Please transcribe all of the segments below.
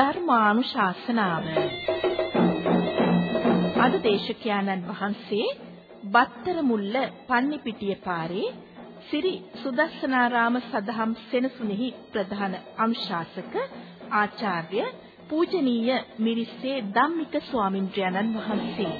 ධර්මානුශාසනාව. අද දේශකයන්න් වහන්සේ බත්තර මුල්ල පන්නිපිටිය පාරේ සිරි සුදස්සනාරාම සදහම් සෙනසුනේහි ප්‍රධාන අනුශාසක ආචාර්ය පූජනීය මිරිස්සේ ධම්මික ස්වාමින්ද්‍රයන්න් වහන්සේ.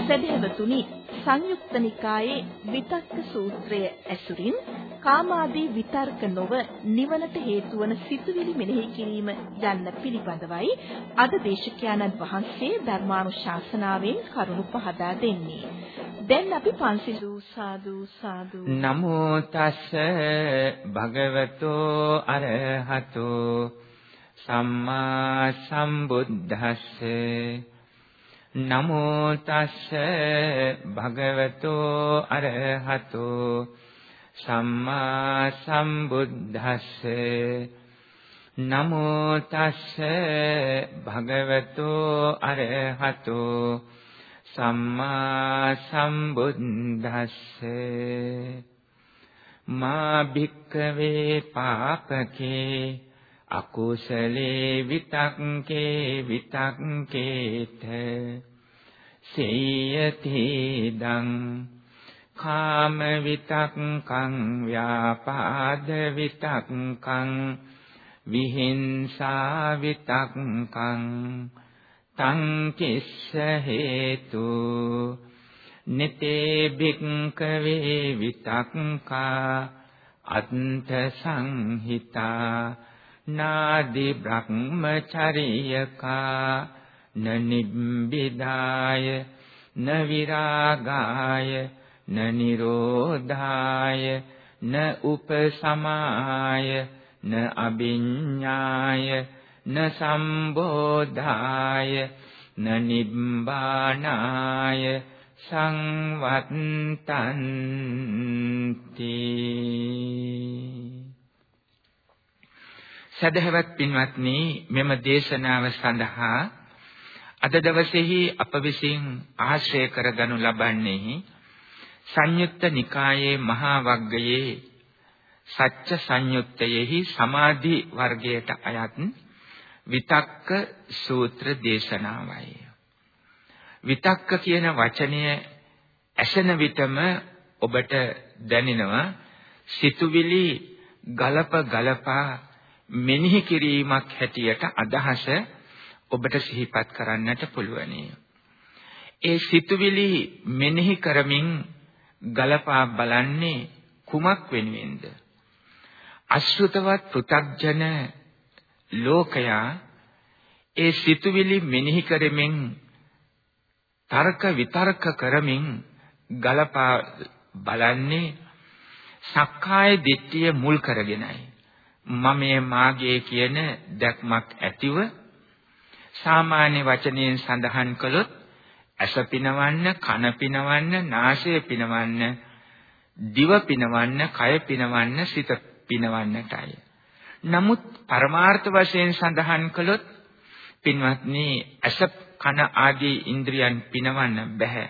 සදහෙවතුනි සංයුක්ත නිකායේ විතක්ක සූත්‍රය ඇසුරින් කාමාදී විතර්ක නොව නිවනට හේතු වන සිතුවිලි මෙනෙහි කිරීම යන්න පිළිබඳවයි අද දේශකයන්න් වහන්සේ ධර්මානුශාසනාවෙන් කරුණු පහදා දෙන්නේ. දැන් අපි පන්සිල් සාදු සාදු. නමෝ තස්ස භගවතෝ අරහතෝ. සම්මා සම්බුද්දස්ස. නමෝ තස්ස භගවතෝ අරහතෝ සම්මා සම්බුද්දස්ස නමෝ තස්ස භගවතෝ අරහතෝ සම්මා සම්බුද්දස්ස මා භික්ඛවේ පාපකේ අකුසලේ විතක්කේ විතක්කේත සේයති දං කාම විතක්කං ව්‍යාපාද විතක්කං විහිංසා විතක්කං තං කිස්ස හේතු නිතේ භික්කවේ විතක්කා අන්ත සංහිතා නාදි බ්‍රහ්මචරියකා නනිබ්බිදාය නවිරාගාය න නිරෝධාය න උපසමාය න අභිඤ්ඤාය න සම්බෝධාය න නිබ්බානාය සංවත්තන්ති සදහවත් පින්වත්නි මෙම දේශනාව සඳහා අද දවසේහි අප විසින් ආශ්‍රය කරගනු ලබන්නේ සංයුත්ත නිකායේ මහා වග්ගයේ සත්‍ය සංයුත්තයෙහි සමාධි වර්ගයට අයත් විතක්ක සූත්‍ර දේශනාවයි. විතක්ක කියන වචනය ඇසෙන විටම ඔබට දැනෙනවා සිතුවිලි ගලප ගලපා මෙනෙහි කිරීමක් හැටියට අදහස ඔබට සිහිපත් කරන්නට පුළුවනි. ඒ සිතුවිලි මෙනෙහි කරමින් ගලපා බලන්නේ කුමක් වෙනුවෙන්ද? අශෘතවත් පෘ탁ජන ලෝකයා ඒ සිතුවිලි මෙනෙහි කරමින් තර්ක විතර්ක කරමින් ගලපා බලන්නේ සක්කාය දිට්ඨිය මුල් කරගෙනයි. මමයේ මාගේ කියන දැක්මක් ඇතිව සාමාන්‍ය වචනයෙන් සඳහන් කළොත් ඇස පිනවන්න, කන පිනවන්න, නාසය පිනවන්න, දිව පිනවන්න, කය පිනවන්න, සිත පිනවන්නටයි. නමුත් පරමාර්ථ වශයෙන් සඳහන් කළොත් පින්වත්නි ඇස කන ආදී ඉන්ද්‍රියන් පිනවන්න බෑ.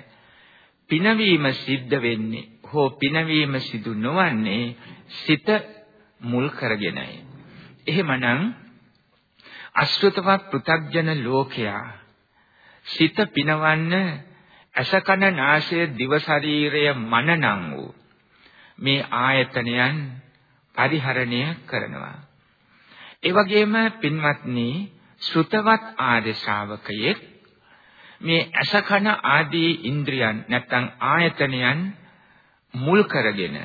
පිනවීම සිද්ධ වෙන්නේ හෝ පිනවීම සිදු නොවන්නේ සිත මුල් කරගෙනයි. එහෙමනම් අශෘතවත් පෘථග්ජන ලෝකයා සිත පිනවන්න අසකන නාසය දිව ශරීරය මනනම් වූ මේ ආයතනයන් පරිහරණය කරනවා. ඒ වගේම පින්වත්නි ශ්‍රුතවත් ආර්ය ශ්‍රාවකයෙක් මේ අසකන ආදී ඉන්ද්‍රියන් නැත්නම් ආයතනයන් මුල් කරගෙන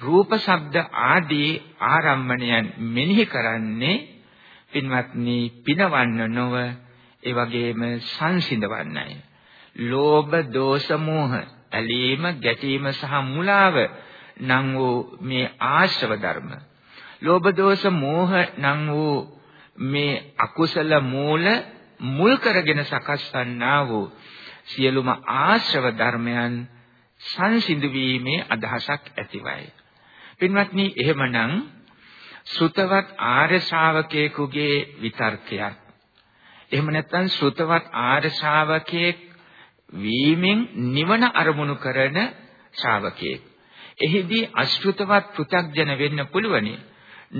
රූප ශබ්ද ආදී ආරම්මණයන් මෙනෙහි කරන්නේ පින්වත්නි පිනවන්න නොව ඒ වගේම සංසිඳවන්නයි. ලෝභ, දෝෂ, මෝහ, ඇලීම, ගැටීම සහ මුලාව නම් වූ මේ ආශ්‍රව ධර්ම. ලෝභ, දෝෂ, මෝහ නම් වූ මේ අකුසල මූල මුල් කරගෙන සකස් වන්නා වූ සියලුම ආශ්‍රව ධර්මයන් සංසිඳු වීමේ අදහසක් ඇතිවයි. පින්වත්නි එහෙමනම් සුතවත් ආර්ය ශ්‍රාවකයෙකුගේ විතර්කයක් එහෙම නැත්නම් ශ්‍රුතවත් ආර්ය ශ්‍රාවකයෙක් වීමෙන් නිවන අරමුණු කරන ශ්‍රාවකයෙක්. එහිදී අශෘතවත් පෘථග්ජන වෙන්න පුළුවනි.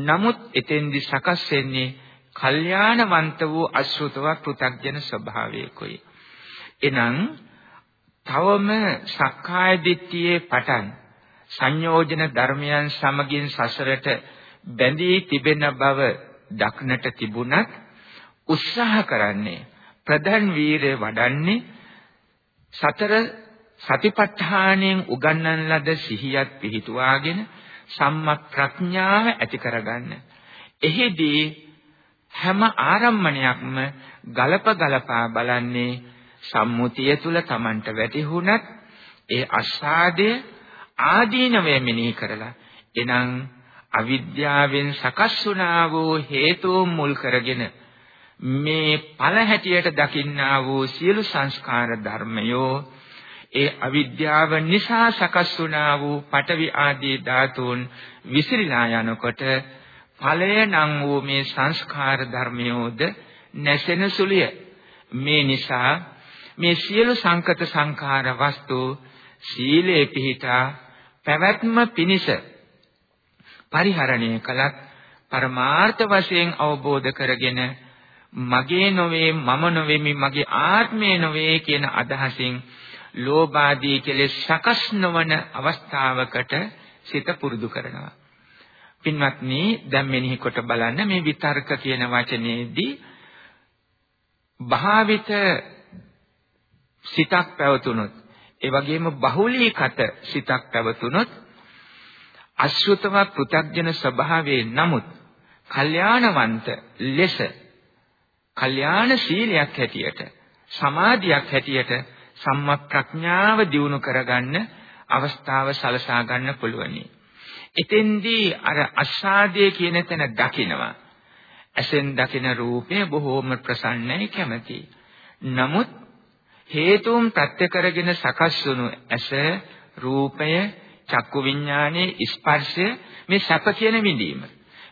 නමුත් එතෙන්දි සකස් වෙන්නේ කල්යාණවන්ත වූ අශෘතව පෘථග්ජන ස්වභාවයකයි. එනම් තවම සක්කාය දිට්ඨියේ පටන් සංයෝජන ධර්මයන් සමගින් සසරට බැඳී තිබෙන බව දක්නට තිබුණත් උත්සාහ කරන්නේ ප්‍රධාන වීරය වඩන්නේ සතර සතිපට්ඨාණයෙන් උගන්වන ලද සිහියත් පිහිටුවාගෙන සම්මා ප්‍රඥාව ඇති කරගන්න. එහිදී හැම ආරම්මණයක්ම ගලප ගලපා බලන්නේ සම්මුතිය තුල Tamanට වැටහුණත් ඒ අස්සාදය ආදීනවය මෙනෙහි කරලා එනම් අවිද්‍යාවෙන් සකස් වුණා වූ හේතුන් මුල් කරගෙන මේ ඵල හැටියට දකින්නා වූ සියලු සංස්කාර ධර්මයෝ ඒ අවිද්‍යාව නිසා සකස් වුණා වූ පටවි ආදී ධාතුන් විසිරීලා යනකොට ඵලය නම් වූ මේ සංස්කාර ධර්මයෝද නැසෙන සුලිය. මේ නිසා මේ සියලු සංකත සංඛාර වස්තු සීලේ පිහිටා පැවැත්ම පිනිස පරිහරණය කළත් පරමාර්ථ වශයෙන් අවබෝධ කරගෙන මගේ නොවේ මම නොවේමි මගේ ආත්මය නොවේ කියන අදහසින් ලෝභාදී කෙලෙස් සකස් නොවන අවස්ථාවකට සිත පුරුදු කරනවා. පින්වත්නි දැන් මෙනෙහි කොට බලන්න මේ විතර්ක කියන වචනේදී භාවිත සිතක් පැවතුනොත් ඒ වගේම බහුලීකත සිතක් පැවතුනොත් අශෘතව පෘථග්ජන ස්වභාවයේ නමුත් කල්යාණවන්ත ලෙස කල්යාණ සීලයක් හැටියට සමාධියක් හැටියට සම්මා ප්‍රඥාව දියුණු කරගන්න අවස්ථාව සලසා ගන්න පුළුවනි. එතෙන්දී අර අස්සාදයේ කියන තැන දකිනවා. ඇසෙන් දකින රූපය බොහෝම ප්‍රසන්නයි කැමැති. නමුත් හේතුන් ප්‍රත්‍ය කරගෙන සකස් වුණු ඇස රූපය චක්කු විඥානයේ ස්පර්ශය මේ සැප කියන විඳීම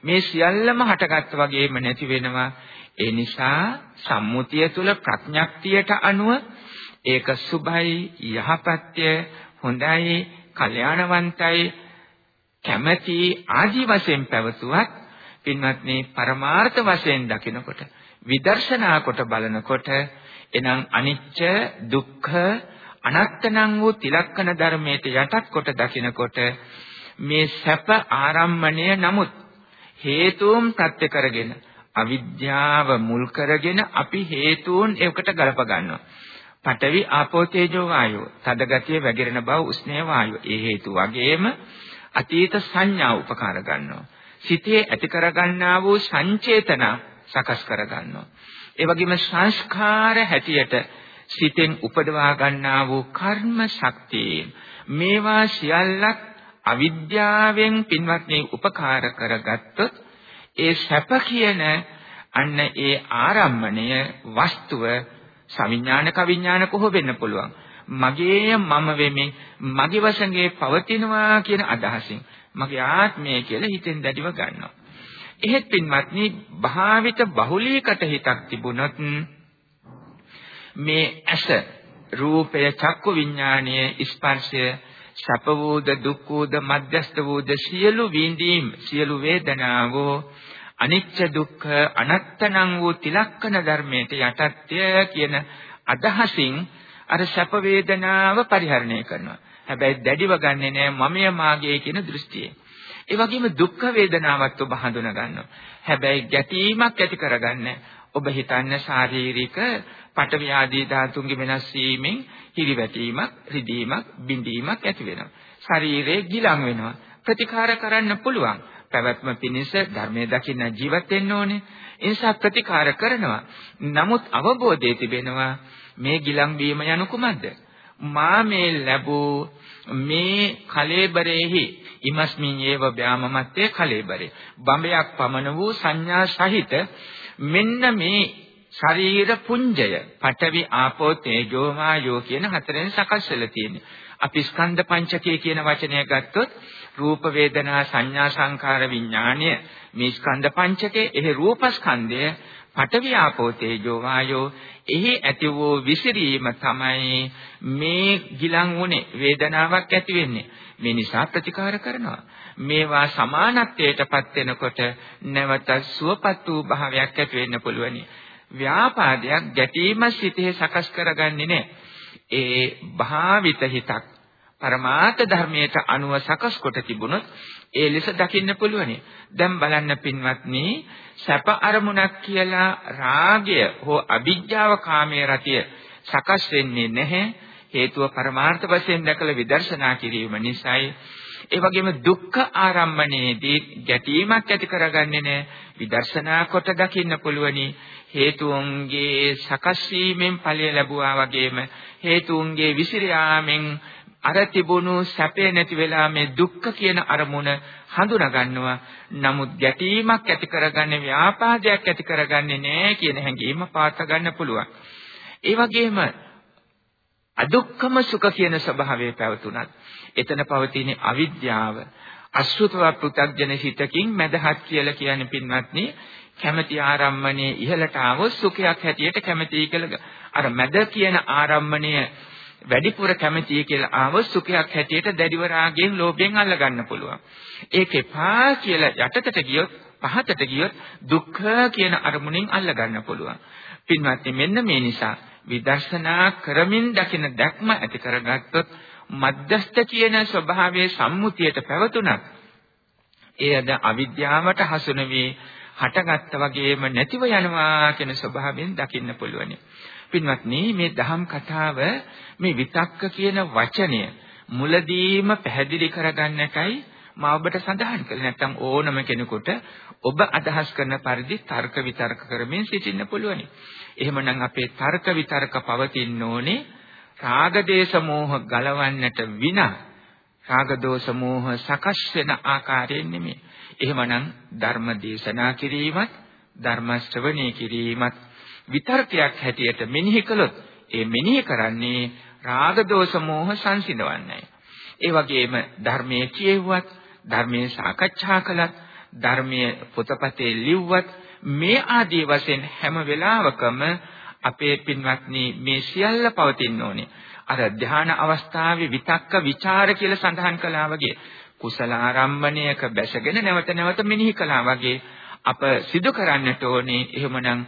මේ සියල්ලම හටගත් වගේම නැති වෙනවා ඒ නිසා සම්මුතිය තුල ප්‍රඥක්තියට අනුව ඒක සුභයි යහපත්ය හොඳයි කල්යාණවන්තයි කැමැති ආදි වශයෙන් පැවතුවත් පින්වත්නි පරමාර්ථ වශයෙන් දකිනකොට විදර්ශනා කොට බලනකොට එනම් අනිච්ච දුක්ඛ අනත්තනම් වූ තිලක්කන ධර්මයට යටත් කොට දකිනකොට මේ සැප ආරම්මණය නමුත් හේතුන් ප්‍රත්‍ය කරගෙන අවිද්‍යාව මුල් කරගෙන අපි හේතුන් ඒකට ගලප ගන්නවා. පඨවි ආපෝ තේජෝ වායෝ. තද ගතිය වැగిරෙන බව උස්නේ වායෝ. ඒ හේතු වගේම අතීත සංඥා උපකාර ගන්නවා. සිතේ ඇති කරගන්නා වූ සංචේතන සකස් කර ගන්නවා ඒ වගේම සංස්කාර හැටියට සිතෙන් උපදවා ගන්නා වූ කර්ම ශක්තිය. මේවා සියල්ලක් අවිද්‍යාවෙන් පින්වත්නි උපකාර කරගත්තොත් ඒ සැප කියන අන්න ඒ ආරම්මණය වස්තුව සවිඥානික විඥානක හෝ වෙන්න පුළුවන්. මගේ මම වෙමි මගේ වශයෙන් පවතිනවා කියන අදහසින් මගේ ආත්මය කියලා හිතෙන් දැඩිව ගන්නවා. එහෙත් පින්වත්නි භාවිත බහුලීකට හිතක් තිබුණොත් මේ ඇස රූපය චක්කු විඥානීය ස්පර්ශය සැප වූද දුක් වූද මධ්‍යස්ත වූද සියලු විඳීම් සියලු වේදනාවෝ අනිච්ච දුක්ඛ අනත්තනම් වූ තිලක්කන ධර්මයට යටත්ය කියන අදහසින් අර සැප වේදනාව පරිහරණය කරනවා. හැබැයි දැඩිව ගන්නෙ නෑ මමය මාගේ කියන දෘෂ්ටියෙන්. ඒ වගේම දුක්ඛ වේදනාවත් ඔබ හඳුනා ගන්නවා. හැබැයි ගැටීමක් ඇති කරගන්නේ ඔබ හිතන්නේ ශාරීරික පටවි ආදී ධාතුන්ගේ වෙනස් වීමෙන් හිරිවැටීමක්, රිදීමක්, බිඳීමක් ඇති වෙනවා. ශරීරයේ ගිලන් වෙනවා. ප්‍රතිකාර කරන්න පුළුවන්. පැවැත්ම පිණිස ධර්මයේ දකින්න ජීවත් වෙන්න ඕනේ. ඒ නිසා ප්‍රතිකාර කරනවා. නමුත් අවබෝධය තිබෙනවා මේ ගිලන් වීම යනු කුමක්ද? මා මේ ලැබූ මේ කලේබරෙහි ඉමස්මින් ඒව බ්‍යාමමත්තේ කලේබරේ. බඹයක් පමණ වූ සංඥා සහිත මෙන්න මේ ශරීර පුඤ්ජය පඨවි ආපෝ තේජෝ වායෝ කියන හතරෙන් සකස් වෙලා තියෙන්නේ. අපි ස්කන්ධ පංචකය කියන වචනය ගත්තොත් රූප වේදනා සංඥා සංකාර විඥානය මේ ස්කන්ධ පංචකේ එහි රූපස්කන්ධය පඨවි ආපෝ තේජෝ වායෝ එහි ඇති වූ විසිරීම තමයි මේ ගිලන් උනේ වේදනාවක් ඇති වෙන්නේ. මේ නිසා ප්‍රතිකාර කරනවා. මේවා සමානත්වයටපත් වෙනකොට නැවත සුවපත් වූ භාවයක් ඇති වෙන්න පුළුවනි. ව්‍යාපාදයක් ගැටීම සිතේ සකස් කරගන්නේ නැහැ. ඒ භාවිත හිතක් පරමාර්ථ ධර්මයට අනුව සකස් කොට තිබුණොත් ඒ ලෙස දකින්න පුළුවනි. දැන් බලන්න පින්වත්නි සැප අරමුණක් කියලා රාගය හෝ අවිජ්ජාව කාමයේ රතිය සකස් වෙන්නේ නැහැ. හේතුව පරමාර්ථ වශයෙන් දැකලා විදර්ශනා කිරීම නිසායි. ඒ වගේම දුක්ඛ ආරම්මණයේදී ගැටීමක් ඇති කරගන්නේ නැහැ. විදර්ශනා කොට දකින්න පුළුවනි. හේතුන්ගේ සකස් වීමෙන් ඵලය ලැබුවා වගේම හේතුන්ගේ විසිරයාමෙන් අර තිබුණු සැපේ නැති වෙලා මේ දුක්ඛ කියන අරමුණ හඳුනා ගන්නවා. නමුත් ගැටීමක් ඇති කරගන්නේ ව්‍යාපාදයක් ඇති කරගන්නේ නැහැ කියන හැඟීම පාත ගන්න පුළුවන්. ඒ වගේම අදුක්කම සුඛ කියන ස්වභාවය පැවතුනත් එතන පවතින අවිද්‍යාව අසුතව පෘථග්ජන හිතකින් මදහත් කියලා කියන්නේ පින්වත්නි කැමැති ආරම්මණයේ ඉහළට ආවොත් සුඛයක් හැටියට කැමැති කියලා අර මැද කියන ආරම්මණය වැඩිපුර කැමැතියි කියලා ආවොත් සුඛයක් හැටියට දැඩිව රාගයෙන් ලෝභයෙන් අල්ල ගන්න පුළුවන්. ඒකේ පා කියලා යටතට ගියොත් පහතට ගියොත් දුක්ඛ කියන අරමුණෙන් අල්ල ගන්න පුළුවන්. පින්වත්නි මෙන්න මේ නිසා විදර්ශනා කරමින් දකින දැක්ම ඇති කරගත්තොත් මධ්‍යස්ත කියන ස්වභාවයේ සම්මුතියට පැවතුනත් එයද අවිද්‍යාවට හසුන වී හටගත්ත වගේම නැතිව යනවා කියන ස්වභාවයෙන් දකින්න පුළුවනි. පින්වත්නි මේ දහම් කතාව මේ විතක්ක කියන වචනය මුලදීම පැහැදිලි කරගන්නටයි මා ඔබට සඳහන් කළේ නැත්නම් ඕනම කෙනෙකුට ඔබ අදහස් කරන පරිදි තර්ක විතර්ක කරමින් සිටින්න පුළුවනි. එහෙමනම් අපේ තර්ක විතර්ක පවතින්න ඕනේ රාග දේශ මොහ ගලවන්නට විනා රාග දෝෂ මොහ සකස් වෙන ආකාරයෙන් නෙමෙයි. එහෙමනම් ධර්ම දේශනා කිරීමත් ධර්ම ශ්‍රවණය කිරීමත් විතර්කයක් හැටියට මෙනෙහි කළොත් ඒ මෙනෙහි කරන්නේ රාග දෝෂ මෝහ සංසිඳවන්නයි. ඒ වගේම ධර්මයේ කියෙව්වත් ධර්මයේ සාකච්ඡා කළත් ධර්මයේ පොතපතේ ලිව්වත් මේ ආදී වශයෙන් හැම වෙලාවකම අපේ පින්වත්නි මේ සියල්ල පවතින්න ඕනේ. අර ධානා අවස්ථාවේ විතක්ක ਵਿਚාර කියලා සඳහන් කළා වගේ කුසල ආරම්භණයක බැසගෙන නැවත නැවත මෙනෙහි කළා වගේ අප සිදු කරන්නට ඕනේ. එහෙමනම්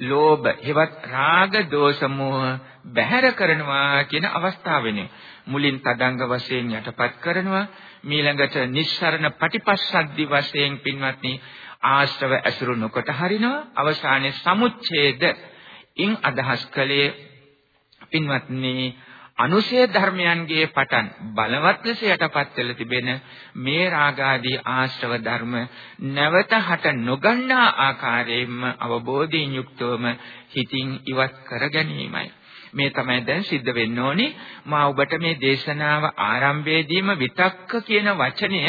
ලෝභ, හෙවත් රාග, දෝෂ, මෝහ බැහැර කරනවා කියන අවස්ථාවෙනේ. මුලින් තදංග වශයෙන් යටපත් කරනවා, මීළඟට නිස්සරණ පටිපස්සද්දි වශයෙන් පින්වත්නි ආශ්‍රව ඇසුරු නොකොට හරිනවා, අවසානයේ සමුච්ඡේද. ඉන් අදහස් කළේ පින්වත්නි අනුශය ධර්මයන්ගේ පටන් බලවත් ලෙස යටපත් වෙලා තිබෙන මේ රාගාදී ආශ්‍රව ධර්ම නැවත හට නොගන්නා ආකාරයෙන්ම අවබෝධයෙන් යුක්තවම හිතින් ඉවත් කර ගැනීමයි. මේ තමයි දැන් සිද්ධ වෙන්න ඕනේ. මා ඔබට මේ දේශනාව ආරම්භයේදීම විතක්ක කියන වචනය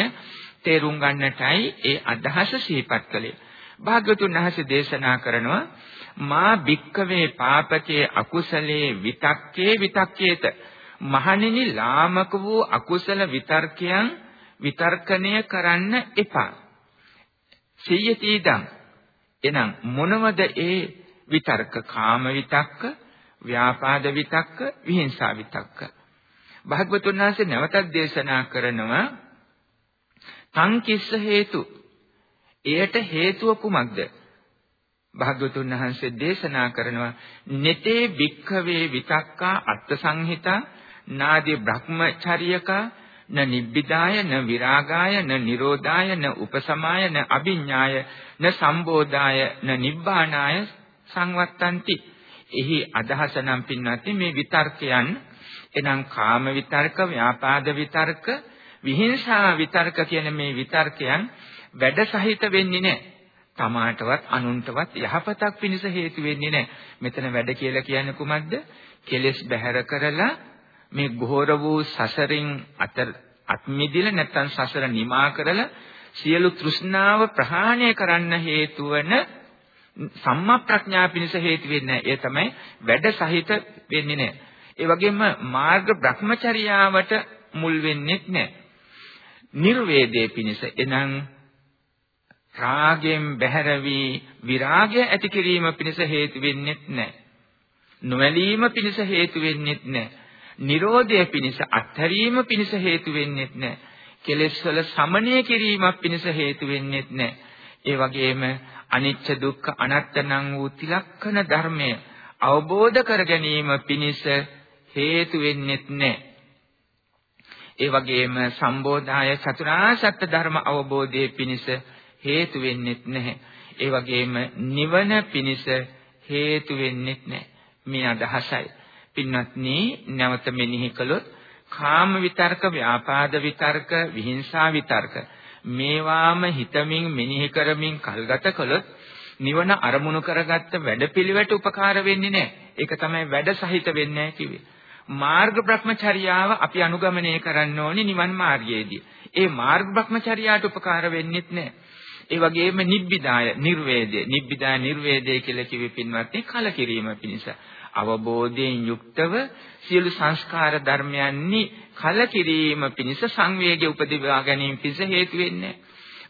තේරුම් ගන්නටයි ඒ අදහස සිහිපත් කළේ. භාග්‍යතුන් වහන්සේ දේශනා කරනවා මා භික්කවේ පාපකේ අකුසලේ විතක්කේ විතක්කේත. මහණෙනි ලාමක වූ අකුසල විතර්කයන් විතර්කණය කරන්න එපා. සියයතීදං එනම් මොනවද ඒ විතර්ක? කාම විතක්ක ව්‍යාපාද විතක්ක විහිංසා විතක්ක. භාග්‍යවතුන් වහන්සේ නැවතත් දේශනා කරනවා තං කිස්ස හේතු. එයට හේතුව කුමක්ද? භාග්‍යවතුන් වහන්සේ දේශනා කරනවා nete භික්ඛවේ විතක්කා අත්ථ සංහිතා නාදී බ්‍රහ්මචර්යකා න නිබ්බිදාය න විරාගාය න නිරෝධාය න උපසමාය න අභිඥාය න සම්බෝධාය න නිබ්බානාය සංවත්තಂತಿ එහි අදහස නම් පින්වත්නි මේ විතර්කයන් එනම් කාම විතර්ක ව්‍යාපාද විතර්ක විහිංසා විතර්ක කියන මේ විතර්කයන් වැඩ සහිත වෙන්නේ නැහැ. තමාටවත් අනුන්ටවත් යහපතක් පිණිස හේතු වෙන්නේ නැහැ. මෙතන වැඩ කියලා කියන්නේ කුමක්ද? කෙලෙස් බැහැර කරලා මේ ගෝර වූ සසරින් අතර අත්මිදිලා නැත්නම් සසර නිමා කරලා සියලු තෘෂ්ණාව ප්‍රහාණය කරන්න හේතු වන සම්මා ප්‍රඥා පිණිස හේතු වෙන්නේ ඒ තමයි වැඩ සහිත වෙන්නේ නැහැ. ඒ වගේම මාර්ග රාගයෙන් බැහැර වී විරාගය ඇති කිරීම පිණිස හේතු වෙන්නේත් නැහැ. නොඇලීම පිණිස හේතු වෙන්නේත් නැහැ. Nirodha පිණිස අත්හැරීම පිණිස හේතු වෙන්නේත් නැහැ. කෙලෙස් වල සමනය කිරීමක් පිණිස හේතු වෙන්නේත් නැහැ. ඒ වගේම අනිච්ච දුක්ඛ අනාත්ම වූ තිලක්ෂණ ධර්මය අවබෝධ කර ගැනීම පිණිස හේතු වෙන්නේත් නැහැ. ඒ වගේම සම්බෝධාය චතුරාර්ය සත්‍ය ධර්ම අවබෝධයේ පිණිස හේතු වෙන්නේත් නැහැ. ඒ වගේම නිවන පිණිස හේතු වෙන්නේත් නැහැ. මේ අදහසයි. පින්වත්නි නැවත මෙනෙහි කළොත් කාම විතර්ක, ව්‍යාපාද විතර්ක, විහිංසා විතර්ක මේවාම හිතමින් මෙනෙහි කරමින් කල්ගත කළොත් නිවන අරමුණු කරගත්ත වැඩපිළිවෙට උපකාර වෙන්නේ නැහැ. ඒක තමයි වැඩ සහිත වෙන්නේ නැහැ කිව්වේ. මාර්ග භ්‍රමචර්යාව අපි අනුගමනය කරන්න ඕනේ නිවන් මාර්ගයේදී. ඒ මාර්ග භ්‍රමචර්යාවට උපකාර වෙන්නේත් නැහැ. ඒ වගේම නිබ්බිදාය නිර්වේදය. නිබ්බිදාය නිර්වේදය කියලා කිව්වේ පින්වත්නි කලකිරීම පිණිස. අවබෝධයෙන් යුක්තව සියලු සංස්කාර ධර්මයන්හි කලකිරීම පිණිස සංවේගය උපදවා ගැනීම පිණිස හේතු වෙන්නේ.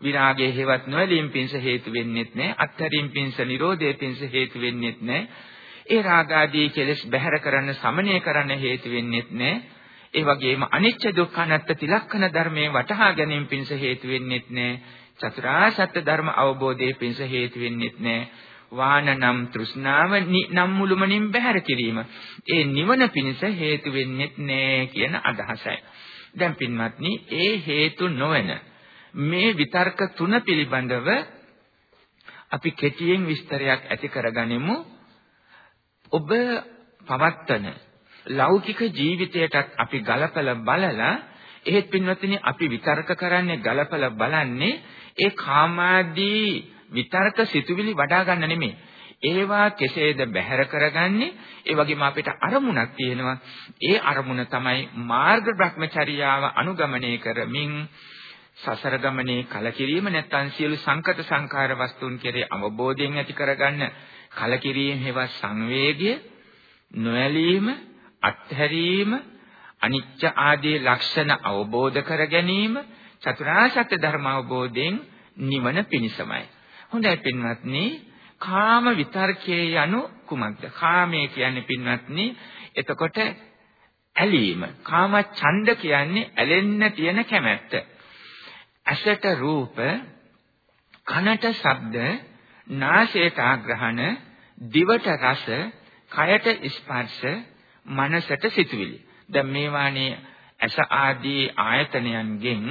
විරාගයේ හේවත් නොවැළීම් පිණිස හේතු වෙන්නේත් නැහැ අත්තරින් පිණිස නිරෝධයේ පිණිස හේතු වෙන්නේත් නැහැ ඒ රාගාදී කෙලෙස් බැහැර කරන්න සමනය කරන්න හේතු වෙන්නේත් නැහැ ඒ වගේම අනිච්ච දුක්ඛ අනාත්ම තිලක්ෂණ ධර්මයේ වටහා ගැනීම පිණිස හේතු වෙන්නේත් නැහැ චතුරාර්ය සත්‍ය ධර්ම අවබෝධයේ පිණිස හේතු වෙන්නේත් නැහැ. වානනම් තෘෂ්ණාව නම් මුළුමනින් බැහැර කිරීම. ඒ නිවන පිණිස හේතු වෙන්නේත් නැහැ කියන අදහසයි. දැන් පින්වත්නි, ඒ හේතු නොවන මේ විතර්ක තුන පිළිබඳව අපි කෙටියෙන් විස්තරයක් ඇති කරගනිමු. ඔබ පවත්තන ලෞකික ජීවිතයටත් අපි ගලපලා බලලා එහෙත් පින්වත්නි අපි විතර්ක කරන්නේ ගලපලා බලන්නේ ඒ කාමාදී විතර්ක සිතුවිලි වඩා ගන්න නෙමෙයි. ඒවා කෙසේද බැහැර කරගන්නේ? ඒ වගේම අපිට අරමුණක් තියෙනවා. ඒ අරමුණ තමයි මාර්ග භ්‍රමචර්යාව අනුගමනය කරමින් සසර ගමනේ කලකිරීම නැත්නම් සියලු සංකත සංකාර වස්තුන් කෙරේ අවබෝධයෙන් ඇති කරගන්න කලකිරීම හේවත් සංවේගය නොඇලීම අත්හැරීම අනිච්ච ආදී ලක්ෂණ අවබෝධ කර ගැනීම චතුරාර්ය සත්‍ය ධර්ම අවබෝධයෙන් නිවන පිණිසමයි. හොඳයි පින්වත්නි, කාම විතර්කයේ යනු කුමක්ද? කාමයේ කියන්නේ පින්වත්නි, එතකොට ඇලීම. කාම ඡන්ද කියන්නේ ඇලෙන්න තියෙන කැමැත්ත. ඇසට රූප, කනට ශබ්ද, නාසයට ආග්‍රහණ, දිවට රස, කයට ස්පර්ශ, මනසට සිතුවිලි. දැන් මේවානේ ඇස ආදී ආයතනයන්ගෙන්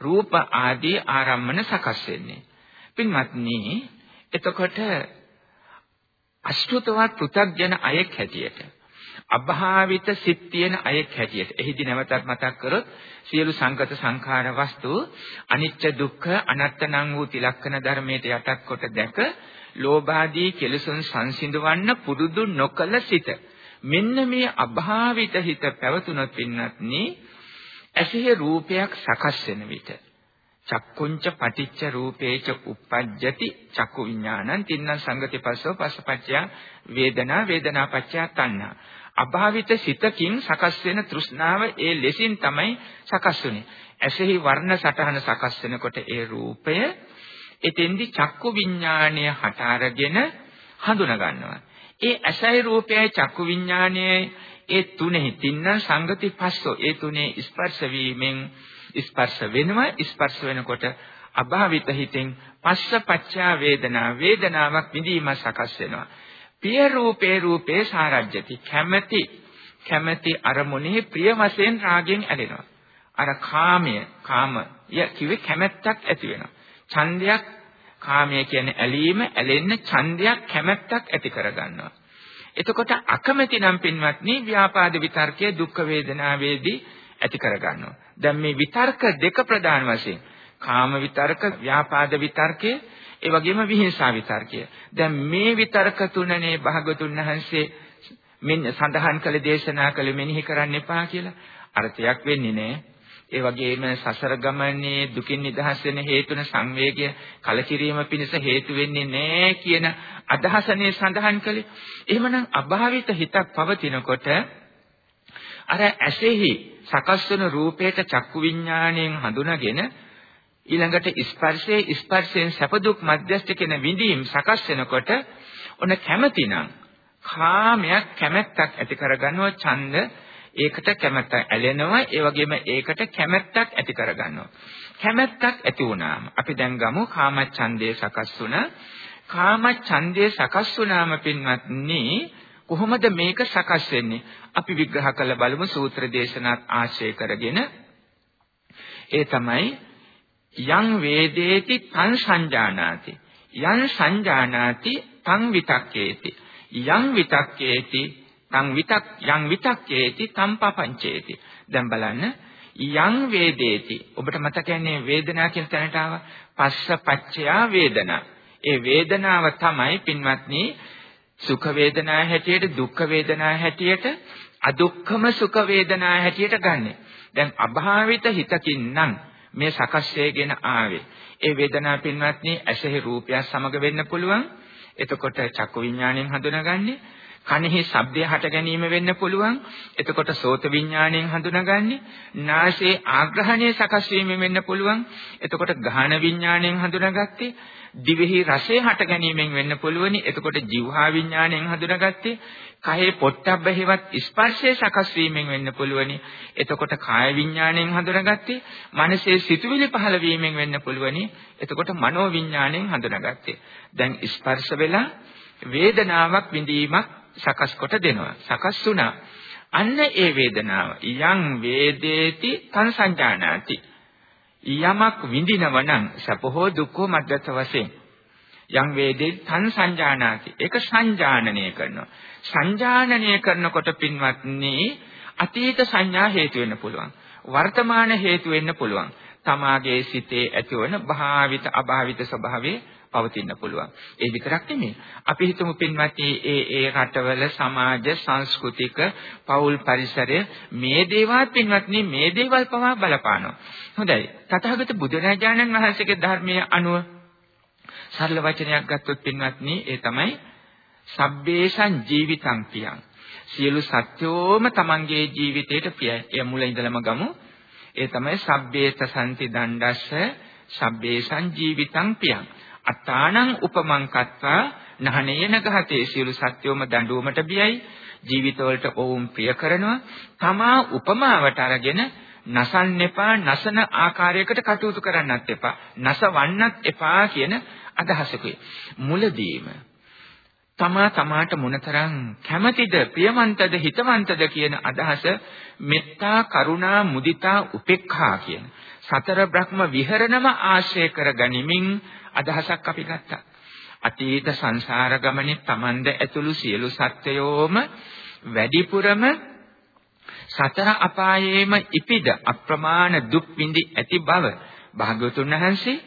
රූප ආදී ආරම්මන සකස් වෙන්නේ. පින්වත්නි, එතකොට අෂ්ටුතවත් පෘථග්ජන අයෙක් හැටියට අභාවිත සිත් තියෙන අයෙක් හැටියට එහිදී නැවතත් මතක් කරොත් සියලු සංගත සංඛාර වස්තු අනිත්‍ය දුක්ඛ අනාත්ම වූ තිලක්ෂණ ධර්මයට යටත් කොට දැක ලෝභාදී කෙලසුන් සංසිඳවන්න පුරුදු නොකල සිට මෙන්න මේ අභාවිත හිත පැවතුනොත් පින්නත්නි ඇසෙහි රූපයක් සකස් වෙන විට චක්කුංච පටිච්ච රූපේච uppajjati චක්කු විඥානං තින්න සංගති පස්සෝ පස්සපච්චය වේදනා වේදනා පච්චය තණ්හා. අභාවිත සිතකින් සකස් වෙන තෘෂ්ණාව ඒ ලෙසින් තමයි සකස් වෙන්නේ. ඇසෙහි වර්ණ සටහන සකස් වෙනකොට ඒ රූපය එතෙන්දි චක්කු විඥාණය හට අරගෙන හඳුනා ගන්නවා ඒ ඇසයි රූපයයි චක්කු විඥානයයි ඒ තුනේ තින්න සංගති පස්සෝ. ඒ තුනේ ස්පර්ශ වීමෙන් ස්පර්ශ වෙනවා. ස්පර්ශ වෙනකොට අභාවිත හිතෙන් පස්ස පච්චා වේදනා වේදනාවක් විඳීම සකස් වෙනවා. පිය රූපේ රූපේ සාරජ්‍යති. කැමැති කැමැති අරමුණේ ප්‍රිය වශයෙන් රාගෙන් ඇලෙනවා. අර කාමය කාමය කිව්වේ කැමැත්තක් ඇති වෙනවා. ඡන්දයක් කාමය කියන්නේ ඇලීම, ඇලෙන්න ඡන්දයක්, කැමැත්තක් ඇති කරගන්නවා. එතකොට අකමැති නම් පින්වත්නි ව්‍යාපාද විතර්කයේ දුක් වේදනාවේදී ඇති කරගන්නවා. දැන් මේ විතර්ක දෙක ප්‍රධාන වශයෙන් කාම විතර්ක, ව්‍යාපාද විතර්කය, ඒ වගේම විහිංසා විතර්කය. දැන් මේ විතර්ක තුනනේ භාගතුන් වහන්සේ මෙන්න සඳහන් කළ දේශනා කළ මෙනෙහි කරන්න එපා කියලා අර්ථයක් වෙන්නේ නැහැ. ඒ වගේම සසර ගමනේ දුකින් නිදහස් වෙන හේතුන සංවේගය කලකිරීම පිණිස හේතු වෙන්නේ නැහැ කියන අදහසනේ සඳහන් කළේ. එහෙමනම් අභාවිත හිතක් පවතිනකොට අර ඇසෙහි සකස් වෙන රූපයට චක්කු විඥාණයෙන් හඳුනාගෙන ඊළඟට ස්පර්ශයේ ස්පර්ශයෙන් සැප දුක් මධ්‍යස්ථ කියන විඳීම් සකස් වෙනකොට ඔන්න කැමැතිනම් කාමයක් කැමැත්තක් ඇති කරගන්නවා ඡන්ද ඒකට කැමැත්ත ඇලෙනවා ඒ වගේම ඒකට කැමැත්තක් ඇති කරගන්නවා. කැමැත්තක් ඇති වුණාම අපි දැන් ගමු කාමච්ඡන්දේ සකස් වුණා. කාමච්ඡන්දේ සකස් වුණාම පින්වත්නි කොහොමද මේක සකස් වෙන්නේ? අපි විග්‍රහ කළ බලමු සූත්‍ර දේශනාත් ආශ්‍රය කරගෙන. ඒ තමයි යං වේදේති තං සංජානාති. යං සංජානාති තං විතක්කේති. යං විතක්කේති තං විතක් යං විතක්කේති තං පපංචේති. දැන් බලන්න යං වේදේති. ඔබට මතකන්නේ වේදනා කියන තැනට ආවා. පස්ස පච්චයා වේදනා. ඒ වේදනාව තමයි පින්වත්නි සුඛ වේදනා හැටියට දුක්ඛ වේදනා හැටියට අදුක්ඛම සුඛ වේදනා හැටියට ගන්නෙ. දැන් අභාවිත හිතකින් නම් මේ සකස් වෙගෙන ආවේ. ඒ වේදනාව පින්වත්නි ඇසෙහි රූපය සමග වෙන්න පුළුවන්. එතකොට චක්කු විඥාණයෙන් හඳුනාගන්නේ කනෙහි ශබ්දය හට ගැනීම වෙන්න පුළුවන්. එතකොට සෝත විඥාණයෙන් හඳුනාගන්නේ නාසයේ ආග්‍රහණය සකස් වීම වෙන්න පුළුවන්. එතකොට ගහන විඥාණයෙන් හඳුනාගත්තේ දිවෙහි රසය හට ගැනීමෙන් වෙන්න පුළුවනි. එතකොට જીවහා විඥාණයෙන් හඳුනාගත්තේ කයේ පොට්ටබ්බ හේවත් ස්පර්ශයේ සකස් වීමෙන් වෙන්න පුළුවනි. එතකොට කාය විඥාණයෙන් හඳුනාගත්තේ මනසේ සිතුවිලි පහළ වීමෙන් වෙන්න පුළුවනි. එතකොට මනෝ විඥාණයෙන් හඳුනාගත්තේ. දැන් ස්පර්ශ වෙලා වේදනාවක් විඳීමක් සකස් කොට දෙනවා. සකස් වුණා. අන්න ඒ වේදනාව යං වේදේති තං සංජානාති. යමක් විඳිනව නම් සැප හෝ දුක් හෝ මද්දත වශයෙන් යම් වේදේ තන් සංජානාති ඒක සංජානනය කරනවා සංජානනය කරනකොට පින්වත්නි අතීත සංඥා හේතු වෙන්න පුළුවන් වර්තමාන හේතු වෙන්න පුළුවන් තමාගේ සිතේ ඇතිවන භාවිත අභාවිත ස්වභාවයේ පවතින්න පුළුවන්. ඒ විතරක් නෙමෙයි. අපි හිතමු පින්වත්නි ඒ ඒ රටවල සමාජ සංස්කෘතික පෞල් පරිසරය මේ දේවල් පින්වත්නි මේ දේවල් පවා බලපානවා. හොඳයි. තථාගත බුදුරජාණන් වහන්සේගේ ධර්මයේ අනුව සරල වචනයක් ගත්තොත් පින්වත්නි ඒ තමයි සබ්බේසං ජීවිතං පියං. සියලු සත්‍යෝම තමන්ගේ ජීවිතයට ප්‍රියයි. එය මුල ඉඳලම ගමු. ඒ තමයි සබ්බේත සම්ති දණ්ඩස්ස සබ්බේසං ජීවිතං පියං. අත්තානං උපමං කත්වා නහනේන ගහතේ. සියලු සත්‍යෝම දඬුවමට බියයි. ජීවිතවලට ඔවුන් ප්‍රිය කරනවා. තමා උපමාවට අරගෙන නසන්න එපා නසන ආකාරයකට කටයුතු කරන්නත් එපා නසවන්නත් එපා කියන අදහසකුයි. මුලදීම තමා තමාට මොනතරම් කැමැතිද ප්‍රියමන්තද හිතවන්තද කියන අදහස මෙත්තා කරුණා මුදිතා උපේක්ඛා කියන සතර බ්‍රහ්ම විහරණම ආශ්‍රය කර ගනිමින් අදහසක් අපි ගත්තා. අතීත සංසාර ගමනේ Tamanda ඇතුළු සියලු සත්වයෝම වැඩිපුරම සතර අපායේම ඉපිද අප්‍රමාණ දුක් විඳි ඇති බව භාග්‍යවතුන් වහන්සේ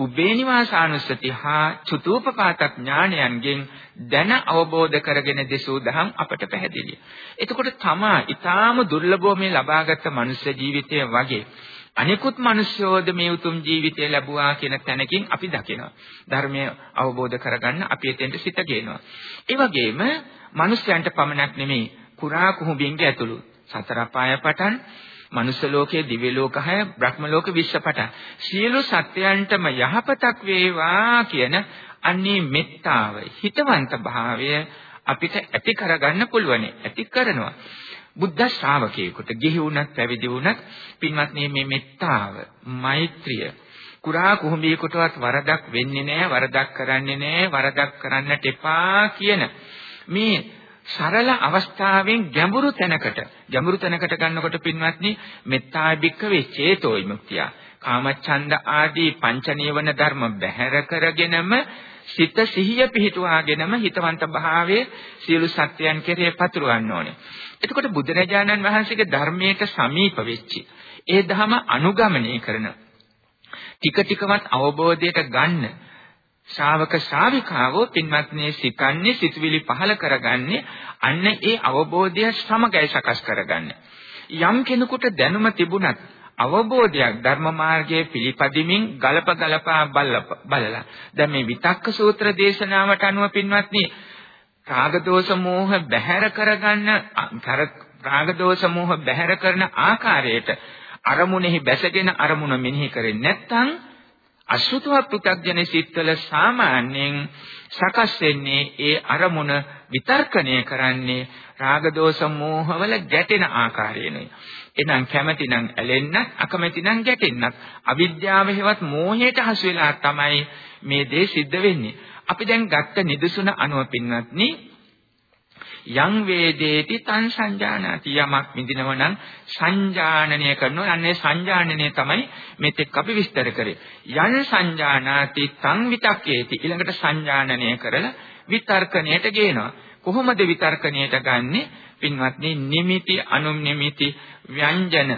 පුබ්බේ නිවාසානුස්සති හා චුතූපපාත ඥානයන්ගෙන් දැන අවබෝධ කරගෙන දෙසූ දහම් අපට පැහැදිලියි. එතකොට තමා ඊටාම දුර්ලභව මේ ලබාගත් මනුෂ්‍ය ජීවිතය වගේ අනිකුත් මිනිස්යෝද මේ උතුම් ජීවිතය ලැබුවා කියන තැනකින් අපි දකිනවා. ධර්මය අවබෝධ කරගන්න අපි එතෙන්ට සිත ගේනවා. ඒ වගේම මිනිස්යන්ට පමණක් නෙමෙයි කුරා කුහුඹින්ගේ ඇතුළු සතර පාය පටන් මනුෂ්‍ය ලෝකයේ දිව්‍ය ලෝක 6 බ්‍රහ්ම ලෝක 20 පටන්. සියලු සත්‍යයන්ටම යහපතක් වේවා කියන අන්නේ මෙත්තාව හිතවන්ත භාවය අපිට ඇති කරගන්න පුළුවන් ඇති කරනවා. බුද්ධ ශ්‍රාවකයෙකුට ගිහි වුණත් පැවිදි වුණත් පින්වත්නි මේ මෙත්තාව මෛත්‍රිය කුරා කුහුඹියෙකුටවත් වරදක් වෙන්නේ නැහැ වරදක් කරන්නේ නැහැ වරදක් කරන්නට එපා කියන මේ සරල අවස්ථාවෙන් ගැඹුරු තැනකට ගැඹුරු තැනකට ගන්නකොට පින්වත්නි මෙත්තා බික්කවේ චේතෝ විමුක්තිය කාමච්ඡන්ද ආදී පංච නීවන ධර්ම බැහැර කරගෙනම සිත සිහිය පිහිටුවාගෙනම හිතවන්ත භාවයේ සියලු සත්‍යයන් කෙරේ පතුරවන්න ඕනේ. එතකොට බුදුරජාණන් වහන්සේගේ ධර්මයට සමීප වෙච්චි ඒ ධම අනුගමනය කරන ටික ටිකවත් අවබෝධයට ගන්න ශ්‍රාවක ශ්‍රාවිකාවෝ පින්වත්නි සිතන්නේ සිතුවිලි පහල කරගන්නේ අන්න ඒ අවබෝධය සමගයි සකස් කරගන්නේ. යම් කෙනෙකුට දැනුම තිබුණත් අවබෝධයක් ධර්ම මාර්ගයේ පිළිපදිමින් ගලප ගලපා බලලා දැන් මේ විතක්ක සූත්‍ර දේශනාවට අනුව පින්වත්නි රාග දෝෂ මෝහ බැහැර කරගන්න රාග දෝෂ මෝහ බැහැර කරන ආකාරයට අරමුණෙහි බැසගෙන අරමුණ මෙනෙහි කරෙන්නේ නැත්නම් අසුතව පෘථග්ජන සිත්වල සාමාන්‍යයෙන් සකස් වෙන්නේ ඒ අරමුණ විතර්කණය කරන්නේ රාග දෝෂ මෝහවල ගැටෙන ආකාරයනේ. එනම් කැමැති නම් ඇලෙන්නත් අකමැති නම් ගැටෙන්නත් අවිද්‍යාව හේවත් මෝහයට හසු වෙලා තමයි මේ දේ සිද්ධ වෙන්නේ. අපි දැන් ගත්ත නිදසුන අනුව පින්වත්නි යං වේදේති තං සංජානාති යමක් විඳිනව නම් සංජානනය කරනවා. යන්නේ සංජානනය තමයි මෙතෙක් අපි විස්තර කරේ. යං සංජානාති තං විතක්කේති. ඊළඟට සංජානනය කරලා විතර්කණයට ගේනවා. කොහොමද විතර්කණයට ගන්නෙ? පින්වත්නි නිමිති අනුනිමිති ව්‍යංජන.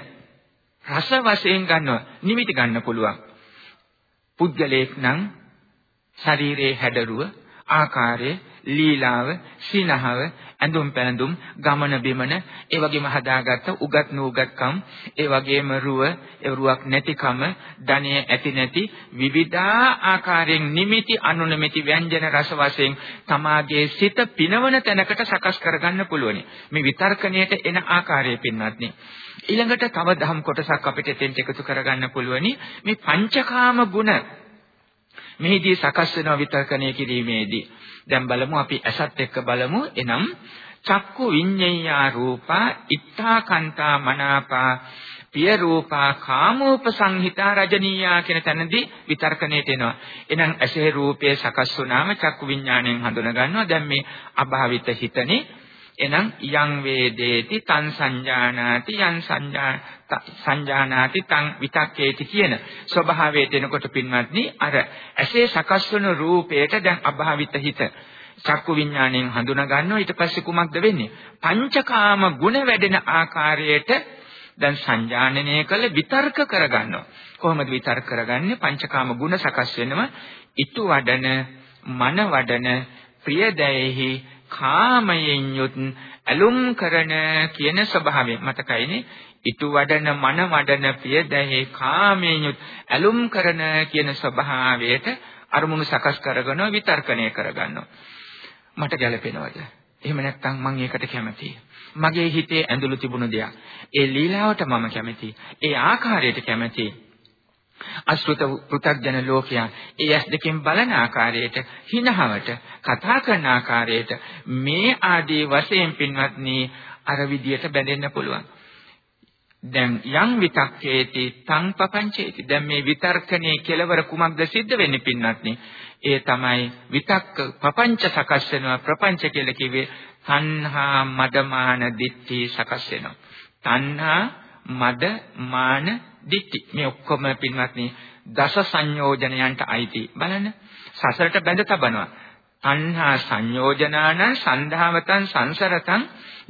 රස වශයෙන් ගන්නවා. නිමිති ගන්න පුළුවන්. පුද්ගලයෙක් නම් ශරීරයේ හැඩරුව ආකාරය ලීලාව සිනහව ඇඳුම් පැළඳුම් ගමන බිමන ඒ වගේම හදාගත්ත උගත් නූගත්කම් ඒ වගේම රුව ඒ රුවක් නැතිකම ධනය ඇති නැති විවිධා ආකාරයෙන් නිමිති අනුනිමිති ව්‍යංජන රස වශයෙන් තමාගේ සිත පිනවන තැනකට සකස් කරගන්න පුළුවනි. මේ විතර්කණයට එන ආකාරය පින්වත්නි. ඊළඟට තව දහම් කොටසක් අපිට එතෙන්ට එකතු කරගන්න පුළුවනි. මේ පංචකාම ගුණ මෙහිදී සකස් වෙන විතර්කණය කිරීමේදී. දැන් බලමු අපි ඇසත් එක්ක බලමු එනම් චක්කු විඤ්ඤයා රූපා ඉත්තා කන්තා මනාපා පිය රූපා කාමෝපසංහිතා රජනීයා කියන තැනදී විතර්කණයට එනවා. එහෙනම් ඇසේ රූපයේ සකස් වුණාම චක්කු විඤ්ඤාණයෙන් හඳුන ගන්නවා. දැන් මේ අභාවිත හිතනේ එනම් යං වේදේති තං සංජානාති යං සංජා සංජානාති තං විතක්කේති කියන ස්වභාවයට එනකොට පින්වත්නි අර ඇසේ සකස් වන රූපයට දැන් අභාවිත හිත චක්කු විඥාණයෙන් හඳුනා ගන්නවා ඊට පස්සේ කුමක්ද වෙන්නේ? පංචකාම ගුණ වැඩෙන ආකාරයට දැන් සංජානනය කළ විතර්ක කරගන්නවා. කොහොමද විතර්ක කරගන්නේ? පංචකාම ගුණ සකස් වෙනවා. ඊතු වඩන මන වඩන ප්‍රියදයෙහි කාමයෙන් යුත් ඇලුම් කරන කියන ස්වභාවය මතකයිනේ. ඊතු වඩන මන වඩන ප්‍රියදයෙහි කාමයෙන් යුත් ඇලුම් කරන කියන ස්වභාවයට අරමුණු සකස් කරගෙන විතර්කණය කරගන්නවා. මට ගැළපෙනවද? එහෙම නැත්නම් මම ඒකට කැමතියි. මගේ හිතේ ඇඳුළු තිබුණු දෙයක්. ඒ ලීලාවට මම කැමතියි. ඒ ආකාරයට කැමතියි. අසෘත පෘථග්ජන ලෝකයා ඒ ඇස් දෙකෙන් බලන ආකාරයට හිනහවට කතා කරන ආකාරයට මේ ආදී වශයෙන් පින්වත්නි අර විදියට බැඳෙන්න පුළුවන්. දැන් යම් විතක්කේති තං පපංචේති. දැන් මේ විතර්කණයේ කෙලවර කුමක්ද සිද්ධ වෙන්නේ පින්වත්නි? ඒ තමයි විතක්ක පපංච සකස් වෙනවා ප්‍රපංච කියලා කිව්වේ තණ්හා මදමාන දිට්ඨි සකස් වෙනවා. තණ්හා මද මාන දිට්ඨි මේ ඔක්කොම පින්වත්නි දස සංයෝජනයන්ට අයිති. බලන්න. සසරට බැඳ තබනවා. අන්හා සංයෝජනාන සන්ධාවතං සංසරතං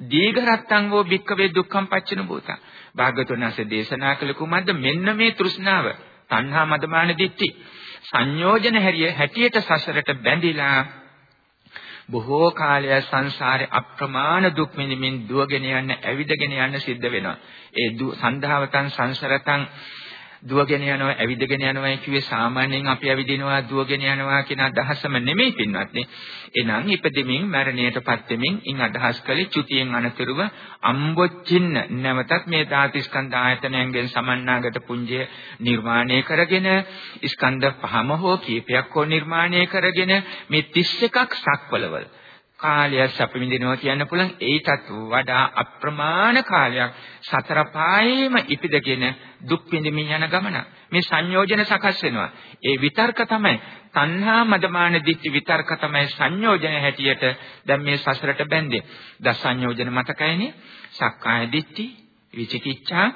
දීඝරත්තං වූ භික්කවේ දුක්ඛම් පච්චන භූතං. භාගතුන් වහන්සේ දේශනා කළ කුමද්ද මෙන්න මේ තෘෂ්ණාව. තණ්හා මදමාන දිට්ඨි සංයෝජන හැරිය හැටියට සසරට බැඳිලා බොහෝ කාලය සංසාරේ අප්‍රමාණ දුක් විඳින්මින් දුවගෙන යන්න ඇවිදගෙන යන්න සිද්ධ වෙනවා. ඒ සන්ධාවතං සංසරතං දුවගෙන යනවා ඇවිදගෙන යනවා කියුවේ සාමාන්‍යයෙන් අපි ඇවිදිනවා දුවගෙන යනවා කියන අදහසම නෙමෙයි පින්වත්නි. එනං ඉපදෙමින් මරණයටපත් වෙමින් ඉන් අදහස් කළේ චුතියෙන් අනතුරුව අම්බොච්චින්න නැවතත් මේ ධාතිස්කන්ධ ආයතනයෙන් සමන්නාගත පුඤ්ජය නිර්මාණය කරගෙන ස්කන්ධ පහම හෝ කීපයක් හෝ නිර්මාණය කරගෙන මේ 31ක් සක්වලවල කාලයක් අපි විඳිනවා කියන්න පුළුවන්. ඒකටත් වඩා අප්‍රමාණ කාලයක් සතර පායේම ඉපිදගෙන දුක් විඳින්මින් යන ගමන. මේ සංයෝජන සකස් වෙනවා. ඒ විතර්ක තමයි. තණ්හා මදමාන දිට්ඨි විතර්ක තමයි සංයෝජන හැටියට දැන් මේ සසරට බැඳේ දස සංයෝජන මතකයිනේ. සක්කාය දිට්ඨි විචිකිච්ඡා